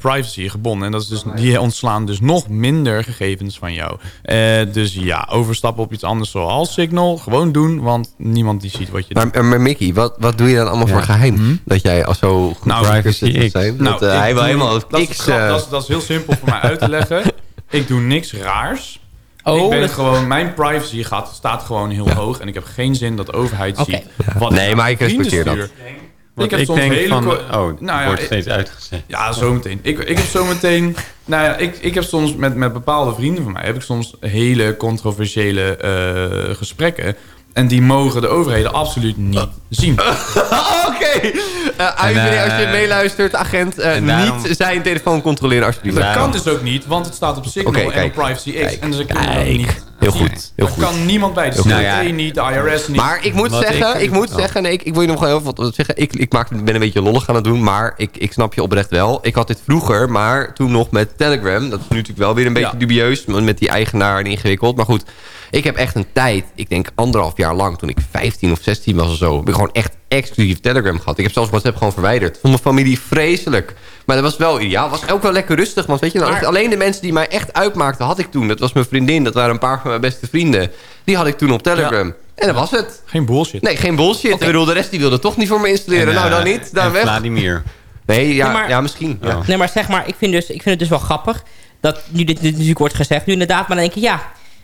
privacy gebonden. En dat is dus, die ontslaan dus nog minder gegevens van jou. Eh, dus ja, overstappen op iets anders zoals Signal, gewoon doen, want niemand die ziet wat je doet. Maar, maar Mickey, wat, wat doe je dan allemaal Ja. voor geheim? Dat jij al zo goed Nou, Privacy zit te X. zijn? Nou, dat, hij wil helemaal dat is, X... grap- dat, is, dat is heel simpel voor mij uit te leggen. Ik doe niks raars. Oh, ik ben dat- gewoon, mijn privacy gaat, staat gewoon heel hoog. En ik heb geen zin dat de overheid ziet. Wat Nee, maar ik respecteer dat. Want heb ik, soms denk hele van... Oh, Nou ja, wordt ik- steeds uitgezet. Ja, zometeen. Ik, ik heb zometeen... Nou ja, ik, ik heb soms met, met bepaalde vrienden van mij... heb ik soms hele controversiële eh, gesprekken. En die mogen de overheden absoluut niet zien. Oké. Eh, eh, als je meeluistert, agent, eh, daarom- niet zijn telefoon controleren alsjeblieft. Dat kan dus ook niet, want het staat op Signal en kijk. op Privacy X. Kijk. En dus ik kan niet. Heel goed. Heel Daar goed. kan niemand bij. De CIT goed. Nou ja. niet, de IRS niet. Maar ik moet Wat zeggen, ik, ik- moet oh. zeggen, nee, ik, ik wil je nog wel heel veel wat zeggen. Ik, ik maak, ben een beetje lollig aan het doen, maar ik, ik snap je oprecht wel. Ik had dit vroeger, maar toen nog met Telegram. Dat is nu natuurlijk wel weer een beetje Ja. dubieus, met die eigenaar en ingewikkeld. Maar goed, ik heb echt een tijd, ik denk anderhalf jaar lang, toen ik 15 of 16 was of zo, heb ik gewoon echt exclusief Telegram gehad. Ik heb zelfs WhatsApp gewoon verwijderd. Vond mijn familie vreselijk. Maar dat was wel ideaal. was ook wel lekker rustig. Want weet je, nou, Maar- alleen de mensen die mij echt uitmaakten, had ik toen. Dat was mijn vriendin, dat waren een paar van mijn beste vrienden. Die had ik toen op Telegram. En dat was het. Geen bullshit. Nee, geen bullshit. Ik bedoel, de rest die wilde toch niet voor me installeren. En, nou, dan eh, niet. Dan en weg. Vladimir. Nee, ja, Nee, maar- ja misschien. Ja. Nee, maar zeg maar, ik vind, dus, ik vind het dus wel grappig dat nu dit, dit natuurlijk wordt gezegd. Nu inderdaad, maar dan denk ik, ja,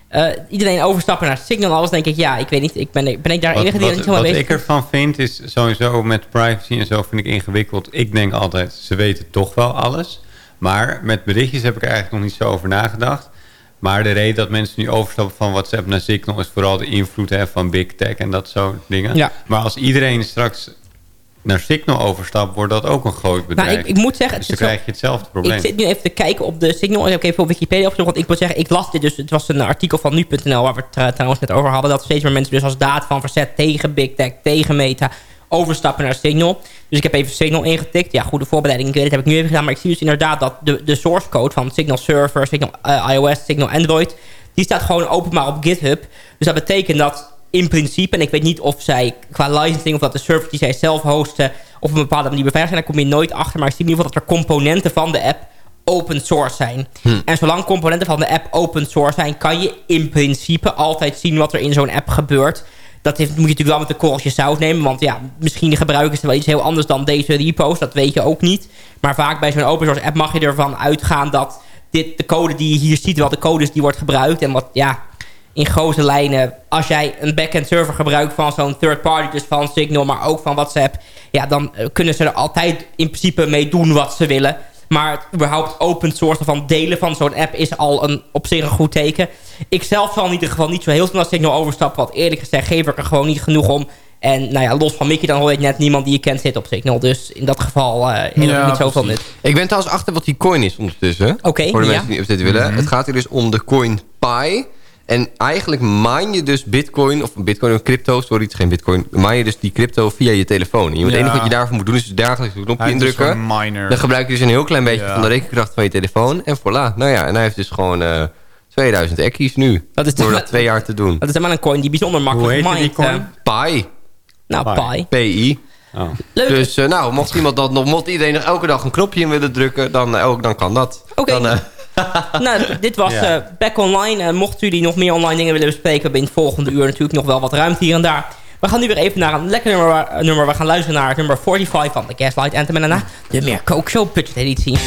eh, iedereen overstappen naar Signal alles. denk ik, ja, ik weet niet, ik ben, ben ik daar Wat, enige die er wat, niet helemaal wat bezig ik ervan vind is sowieso met privacy en zo vind ik ingewikkeld. Ik denk altijd, ze weten toch wel alles. Maar met berichtjes heb ik er eigenlijk nog niet zo over nagedacht. Maar de reden dat mensen nu overstappen van WhatsApp naar Signal... is vooral de invloed hè, van Big Tech en dat soort dingen. Ja. Maar als iedereen straks naar Signal overstapt... wordt dat ook een groot bedrijf. Ik, ik moet zeggen, dus dan krijg je hetzelfde Ik probleem. zit nu even te kijken op de Signal. Ik heb even op Wikipedia opgezocht. Want ik moet zeggen, ik las dit dus. Het was een artikel van nu.nl waar we het tra- trouwens net over hadden. Dat steeds meer mensen dus als daad van verzet tegen Big Tech, tegen Meta overstappen naar Signal. Dus ik heb even Signal ingetikt. Ja, goede voorbereiding. Ik weet het, heb ik nu even gedaan. Maar ik zie dus inderdaad dat de, de source code van Signal Server, Signal eh, iOS, Signal Android... die staat gewoon openbaar op GitHub. Dus dat betekent dat in principe... en ik weet niet of zij qua licensing... of dat de servers die zij zelf hosten... op een bepaalde manier beveiligd zijn... daar kom je nooit achter. Maar ik zie in ieder geval dat er componenten van de app open source zijn. En zolang componenten van de app open source zijn... kan je in principe altijd zien wat er in zo'n app gebeurt. Dat heeft, moet je natuurlijk wel met de korreltje zout nemen. Want ja, misschien gebruiken ze wel iets heel anders dan deze repo's. Dat weet je ook niet. Maar vaak bij zo'n open source app mag je ervan uitgaan... dat dit, de code die je hier ziet wel de code is die wordt gebruikt. En wat, ja, in grote lijnen... als jij een backend server gebruikt van zo'n third party... dus van Signal, maar ook van WhatsApp... ja, dan eh, kunnen ze er altijd in principe mee doen wat ze willen... Maar het überhaupt open source van delen van zo'n app is al een, op zich een goed teken. Ik zelf zal in ieder geval niet zo heel snel naar Signal overstappen. Want eerlijk gezegd geef ik er gewoon niet genoeg om. En nou ja, los van Mickey dan hoor je net niemand die je kent zit op Signal. Dus in dat geval eh heeft het Ja, niet zoveel nut. Ik ben trouwens achter wat die coin is ondertussen. Oké, Voor de ja. mensen die dit willen. Het gaat hier dus om de coin Pi. En eigenlijk mine je dus bitcoin, of bitcoin of crypto, sorry, het is geen bitcoin. Mine je dus die crypto via je telefoon. En het Ja. enige wat je daarvoor moet doen is dus dagelijks een knopje Hij is indrukken. Dan gebruik je dus een heel klein beetje Ja. van de rekenkracht van je telefoon. En voilà. Nou ja, en hij heeft dus gewoon eh 2000 ekkies nu. Dat is door dat twee jaar te doen. Dat is helemaal een coin die bijzonder makkelijk heet die coin? eh. Pi. nou, Pi. Pi. Oh. Leuk. Dus eh, nou, mocht iemand dat nog, mocht iedereen nog elke dag een knopje in willen drukken, dan, eh, ook, dan kan dat. Oké. Dan, eh, nou, dit was Ja. eh, Back Online. Eh, mochten jullie nog meer online dingen willen bespreken... hebben we in het volgende uur natuurlijk nog wel wat ruimte hier en daar. We gaan nu weer even naar een lekker nummer. waar- nummer. We gaan luisteren naar nummer 45 van de Gaslight Anthem. En daarna de meer Coke Show Budget editie.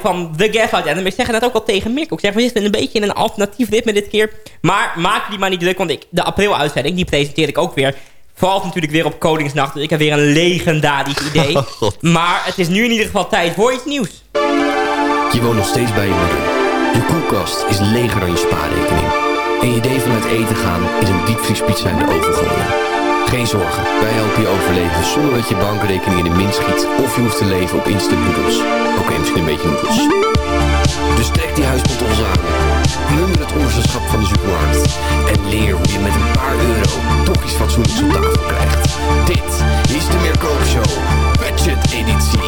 45 van The Gaslight Anthem. Ik zeg het net ook al tegen Mick. Ik zeg, we zitten een beetje in een alternatief ritme dit keer. Maar maak die maar niet druk, want ik, de april-uitzending, die presenteer ik ook weer. Valt natuurlijk weer op Koningsnacht, dus ik heb weer een legendarisch idee. maar het is nu in ieder geval tijd voor iets nieuws. Je woont nog steeds bij je moeder. Je koelkast is leger dan je spaarrekening. En je idee van uit eten gaan is een diepvriespizza in de oven gooien. Geen zorgen, wij helpen je overleven zonder dat je bankrekening in de min schiet... of je hoeft te leven op instant noodles. Oké, misschien een beetje noodles. Dus trek die huispantoffels aan. Plundер het onderste schap van de supermarkt. En leer hoe je met een paar euro toch iets fatsoenlijks op tafel krijgt. Dit is de Meer Koop Show. Budget editie.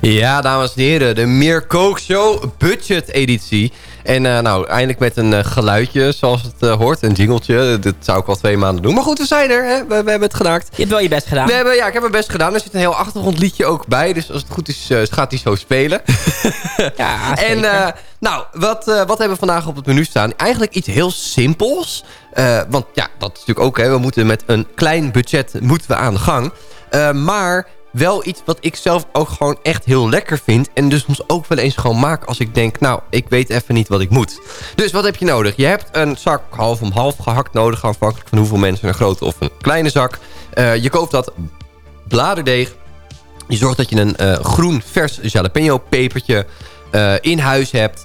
Ja, dames en heren, de Meer Show budget editie. En eh, nou, eindelijk met een eh, geluidje zoals het eh, hoort. Een jingeltje. Dit zou ik al twee maanden doen. Maar goed, we zijn er. Hè? We, we hebben het gemaakt. Je hebt wel je best gedaan. We hebben, ja, ik heb mijn best gedaan. Er zit een heel achtergrondliedje ook bij. Dus als het goed is, gaat hij zo spelen. Ja, en eh, nou, wat, wat hebben we vandaag op het menu staan? Eigenlijk iets heel simpels. Want ja, dat is natuurlijk ook. Hè, we moeten met een klein budget moeten we aan de gang. Maar wel iets wat ik zelf ook gewoon echt heel lekker vind. En dus soms ook wel eens gewoon maak als ik denk... nou, ik weet even niet wat ik moet. Dus wat heb je nodig? Je hebt een zak half om half gehakt nodig... afhankelijk van hoeveel mensen een grote of een kleine zak. Eh, je koopt dat bladerdeeg. Je zorgt dat je een eh, groen vers jalapeno pepertje eh, in huis hebt.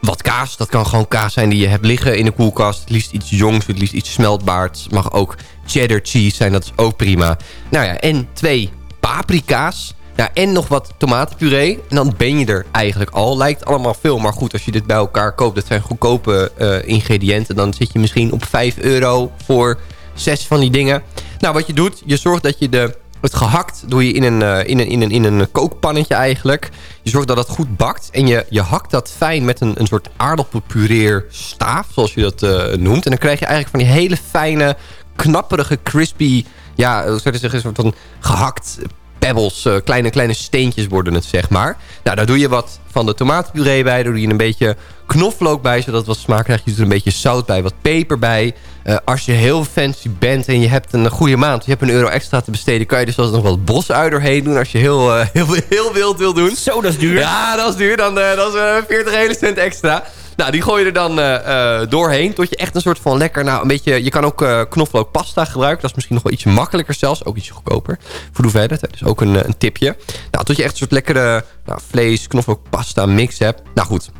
Wat kaas, dat kan gewoon kaas zijn die je hebt liggen in de koelkast. Het liefst iets jongs, het liefst iets smeltbaars. Mag ook cheddar cheese zijn, dat is ook prima. Nou ja, en twee paprika's. En nog wat tomatenpuree. En dan ben je er eigenlijk al. Lijkt allemaal veel, maar goed, als je dit bij elkaar koopt... dat zijn goedkope eh, ingrediënten... dan zit je misschien op 5 euro voor zes van die dingen. Nou, wat je doet, je zorgt dat je de, het gehakt... doe je in een, eh, in, een, in, een, in een kookpannetje eigenlijk. Je zorgt dat het goed bakt. En je, je hakt dat fijn met een, een soort aardappelpureerstaaf... zoals je dat eh, noemt. En dan krijg je eigenlijk van die hele fijne, knapperige, crispy... ja, zou je zeggen, een soort van gehakt pebbles, eh, kleine, kleine steentjes worden het, zeg maar. Nou, daar doe je wat van de tomatenpuree bij. Daar doe je een beetje knoflook bij, zodat het wat smaak krijgt. Je doet er een beetje zout bij, wat peper bij. Eh, als je heel fancy bent en je hebt een goede maand... je hebt een euro extra te besteden... kan je dus zelfs nog wat bosui doorheen doen... als je heel, eh, heel, heel wild wil doen. Zo, dat is duur. Ja, dat is duur. Dan, dat is eh, 40 hele cent extra. Nou, die gooi je er dan eh, eh, doorheen. Tot je echt een soort van lekker... Nou, een beetje... Je kan ook eh knoflookpasta gebruiken. Dat is misschien nog wel ietsje makkelijker zelfs. Ook ietsje goedkoper. Voor de hè. Dus ook een, een tipje. Nou, tot je echt een soort lekkere nou, vlees, knoflookpasta mix hebt. Nou goed.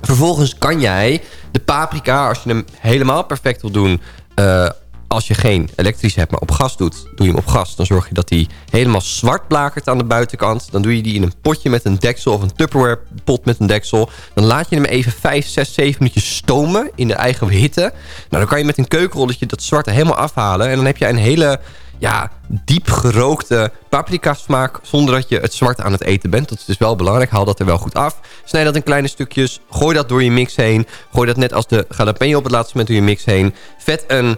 Vervolgens kan jij de paprika, als je hem helemaal perfect wil doen... eh, als je geen elektrisch hebt, maar op gas doet, doe je hem op gas. Dan zorg je dat hij helemaal zwart blakert aan de buitenkant. Dan doe je die in een potje met een deksel of een Tupperware pot met een deksel. Dan laat je hem even 5, 6, 7 minuutjes stomen in de eigen hitte. Nou, dan kan je met een keukenrolletje dat zwarte helemaal afhalen. En dan heb je een hele ja, diep gerookte paprika smaak... zonder dat je het zwart aan het eten bent. Dat is dus wel belangrijk. Haal dat er wel goed af. Snij dat in kleine stukjes. Gooi dat door je mix heen. Gooi dat net als de jalapeno op het laatste moment door je mix heen. Vet een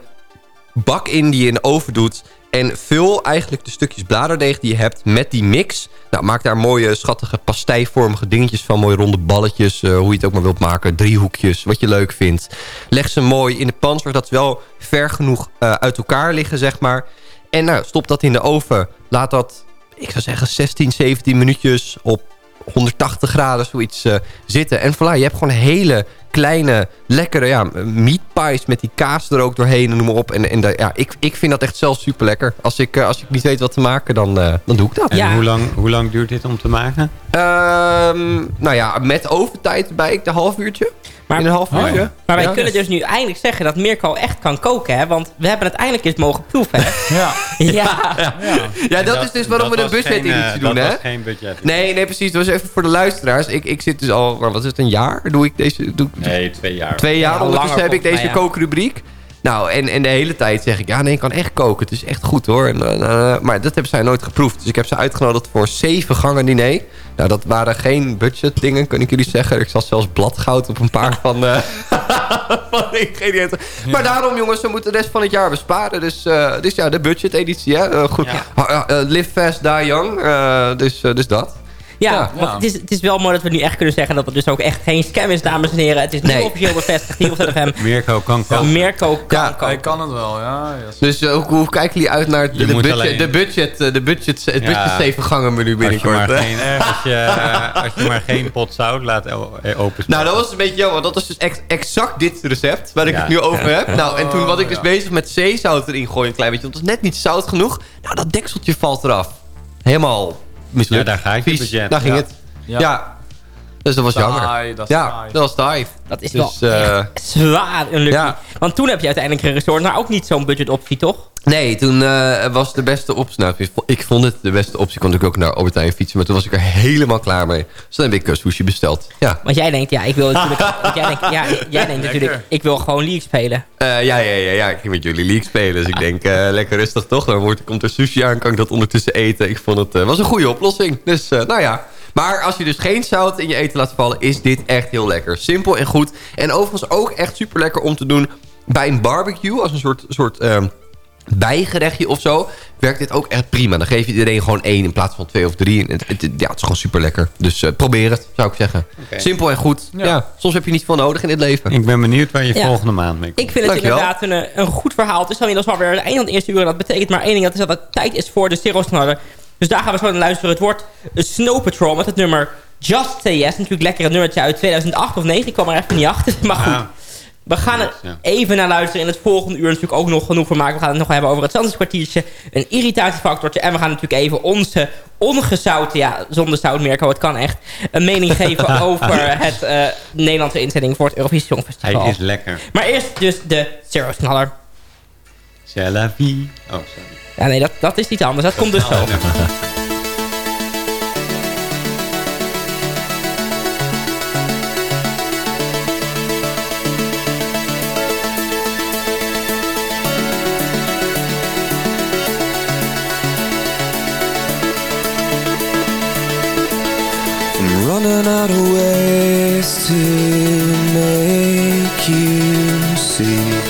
bak in die je in de oven doet. En vul eigenlijk de stukjes bladerdeeg die je hebt met die mix. Nou, maak daar mooie, schattige pasteivormige dingetjes van. Mooie ronde balletjes, eh, hoe je het ook maar wilt maken. Driehoekjes, wat je leuk vindt. Leg ze mooi in de pan, zodat ze wel ver genoeg eh, uit elkaar liggen, zeg maar. En nou, stop dat in de oven. Laat dat, ik zou zeggen, 16, 17 minuutjes op 180 graden zoiets eh, zitten. En voilà, je hebt gewoon hele kleine, lekkere ja, meat pies met die kaas er ook doorheen en noem maar op. En, en ja, ik, ik vind dat echt zelf super lekker. Als ik, eh, als ik niet weet wat te maken, dan, eh, dan doe ik dat. En hoe, lang, hoe lang duurt dit om te maken? Ehm, nou ja, met overtijd erbij, ik de half uurtje. Maar, In een half uurtje. maar wij Ja. kunnen dus nu eindelijk zeggen dat Mirko echt kan koken, hè? Want we hebben het eindelijk eens mogen proeven, hè? Ja. ja. Ja, dat, is dus waarom we de budget-editie doen, dat hè? was geen budget. Nee, nee, precies. Dat was even voor de luisteraars. Ik, ik zit dus al, wat is het, een jaar? Doe ik deze... Doe, Nee, twee jaar. Twee jaar Ja, ondertussen heb ik deze ja. kookrubriek. Nou, en, en de hele tijd zeg ik, ja nee, ik kan echt koken. Het is echt goed hoor. En, eh, eh, maar dat hebben zij nooit geproefd. Dus ik heb ze uitgenodigd voor zeven gangen diner. Nou, dat waren geen budget dingen, kan ik jullie zeggen. Ik zat zelfs bladgoud op een paar van, eh van de ingrediënten. Maar daarom jongens, we moeten de rest van het jaar besparen. Dus, eh, dus ja, de budget editie. Hè? Eh, goed. Eh, live fast, die young. Eh, dus, eh, dus dat. Ja, Ja. want Het, is, het is wel mooi dat we nu echt kunnen zeggen dat het dus ook echt geen scam is, dames en heren. Het is niet Nee. officieel bevestigd hier op ZFM. Mirko kan Ja, koken. Mirko kan Ja, koken. Hij kan het wel, ja. ja. Dus eh, hoe, hoe kijken jullie uit naar de, budget, alleen- de budget, eh, de budget, het budget Ja. zeven gangen menu Als je, binnenkort? maar geen, als, je, eh, als je maar geen pot zout laat eh, open Nou, dat was een beetje jammer. Dat was dus ex- exact dit recept waar ik Ja. het nu over heb. Nou, en toen was ik dus ja. bezig met zeezout erin gooien een klein beetje. Want het was net niet zout genoeg. Nou, dat dekseltje valt eraf. Helemaal mislukt. Ja, daar gaat je Vies. budget. Daar ging Ja. het. Ja. Ja. Dus dat was Saai, jammer. dat ja, saai. dat was taai. Dat is Dus, wel eh, zwaar een lucky. ja. Want toen heb je uiteindelijk een resort, maar ook niet zo'n budgetoptie, toch? Nee, toen eh, was de beste optie... Nou, ik vond het de beste optie. Kon ik ook naar Albert Heijn fietsen. Maar toen was ik er helemaal klaar mee. Dus dan heb ik uh, sushi besteld. Ja. Want jij denkt, ja, ik wil natuurlijk... jij denkt, ja, jij denkt natuurlijk, ik wil gewoon League spelen. Eh, ja, ja, ja, ja, ik ging met jullie League spelen. Dus ik denk, eh, lekker rustig toch. Dan wordt, komt er sushi aan, kan ik dat ondertussen eten. Ik vond het eh, was een goede oplossing. Dus, eh, nou ja. Maar als je dus geen zout in je eten laat vallen, is dit echt heel lekker. Simpel en goed. En overigens ook echt super lekker om te doen bij een barbecue. Als een soort, soort ehm, bijgerechtje of zo. Werkt dit ook echt prima. Dan geef je iedereen gewoon één in plaats van twee of drie. En het, het- ja, het is gewoon super lekker. Dus eh, probeer het, zou ik zeggen. Simpel en goed. Ja. soms heb je niet veel nodig in het leven. Ik ben benieuwd waar je Ja. volgende maand mee komt. Ik vind het Dankjewel. inderdaad een, een goed verhaal. Het is al inmiddels alweer het einde van het eerste uur. Dat betekent maar één ding. Dat is dat het tijd is voor de Sneller. Dus daar gaan we zo naar luisteren. Het wordt Snow Patrol met het nummer Just Say Yes. Natuurlijk lekker een nummertje uit 2008 of 9. Ik kwam er even niet achter. Maar goed. Ja. We gaan er even naar luisteren. In het volgende uur natuurlijk ook nog genoeg voor maken. We gaan het nog hebben over het Zandskwartiertje. Een irritatiefactortje. En we gaan natuurlijk even onze ongezouten, ja, zonder zout Mirko, het kan echt, een mening geven over het eh, Nederlandse inzending voor het Eurovisie Songfestival. Hij is lekker. Maar eerst dus de Zero Sneller. C'est la vie. Oh, sorry. Ja, nee, dat, dat is iets anders. Dat komt dus. I'm running out of ways to make you see.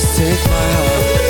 Please take my hand.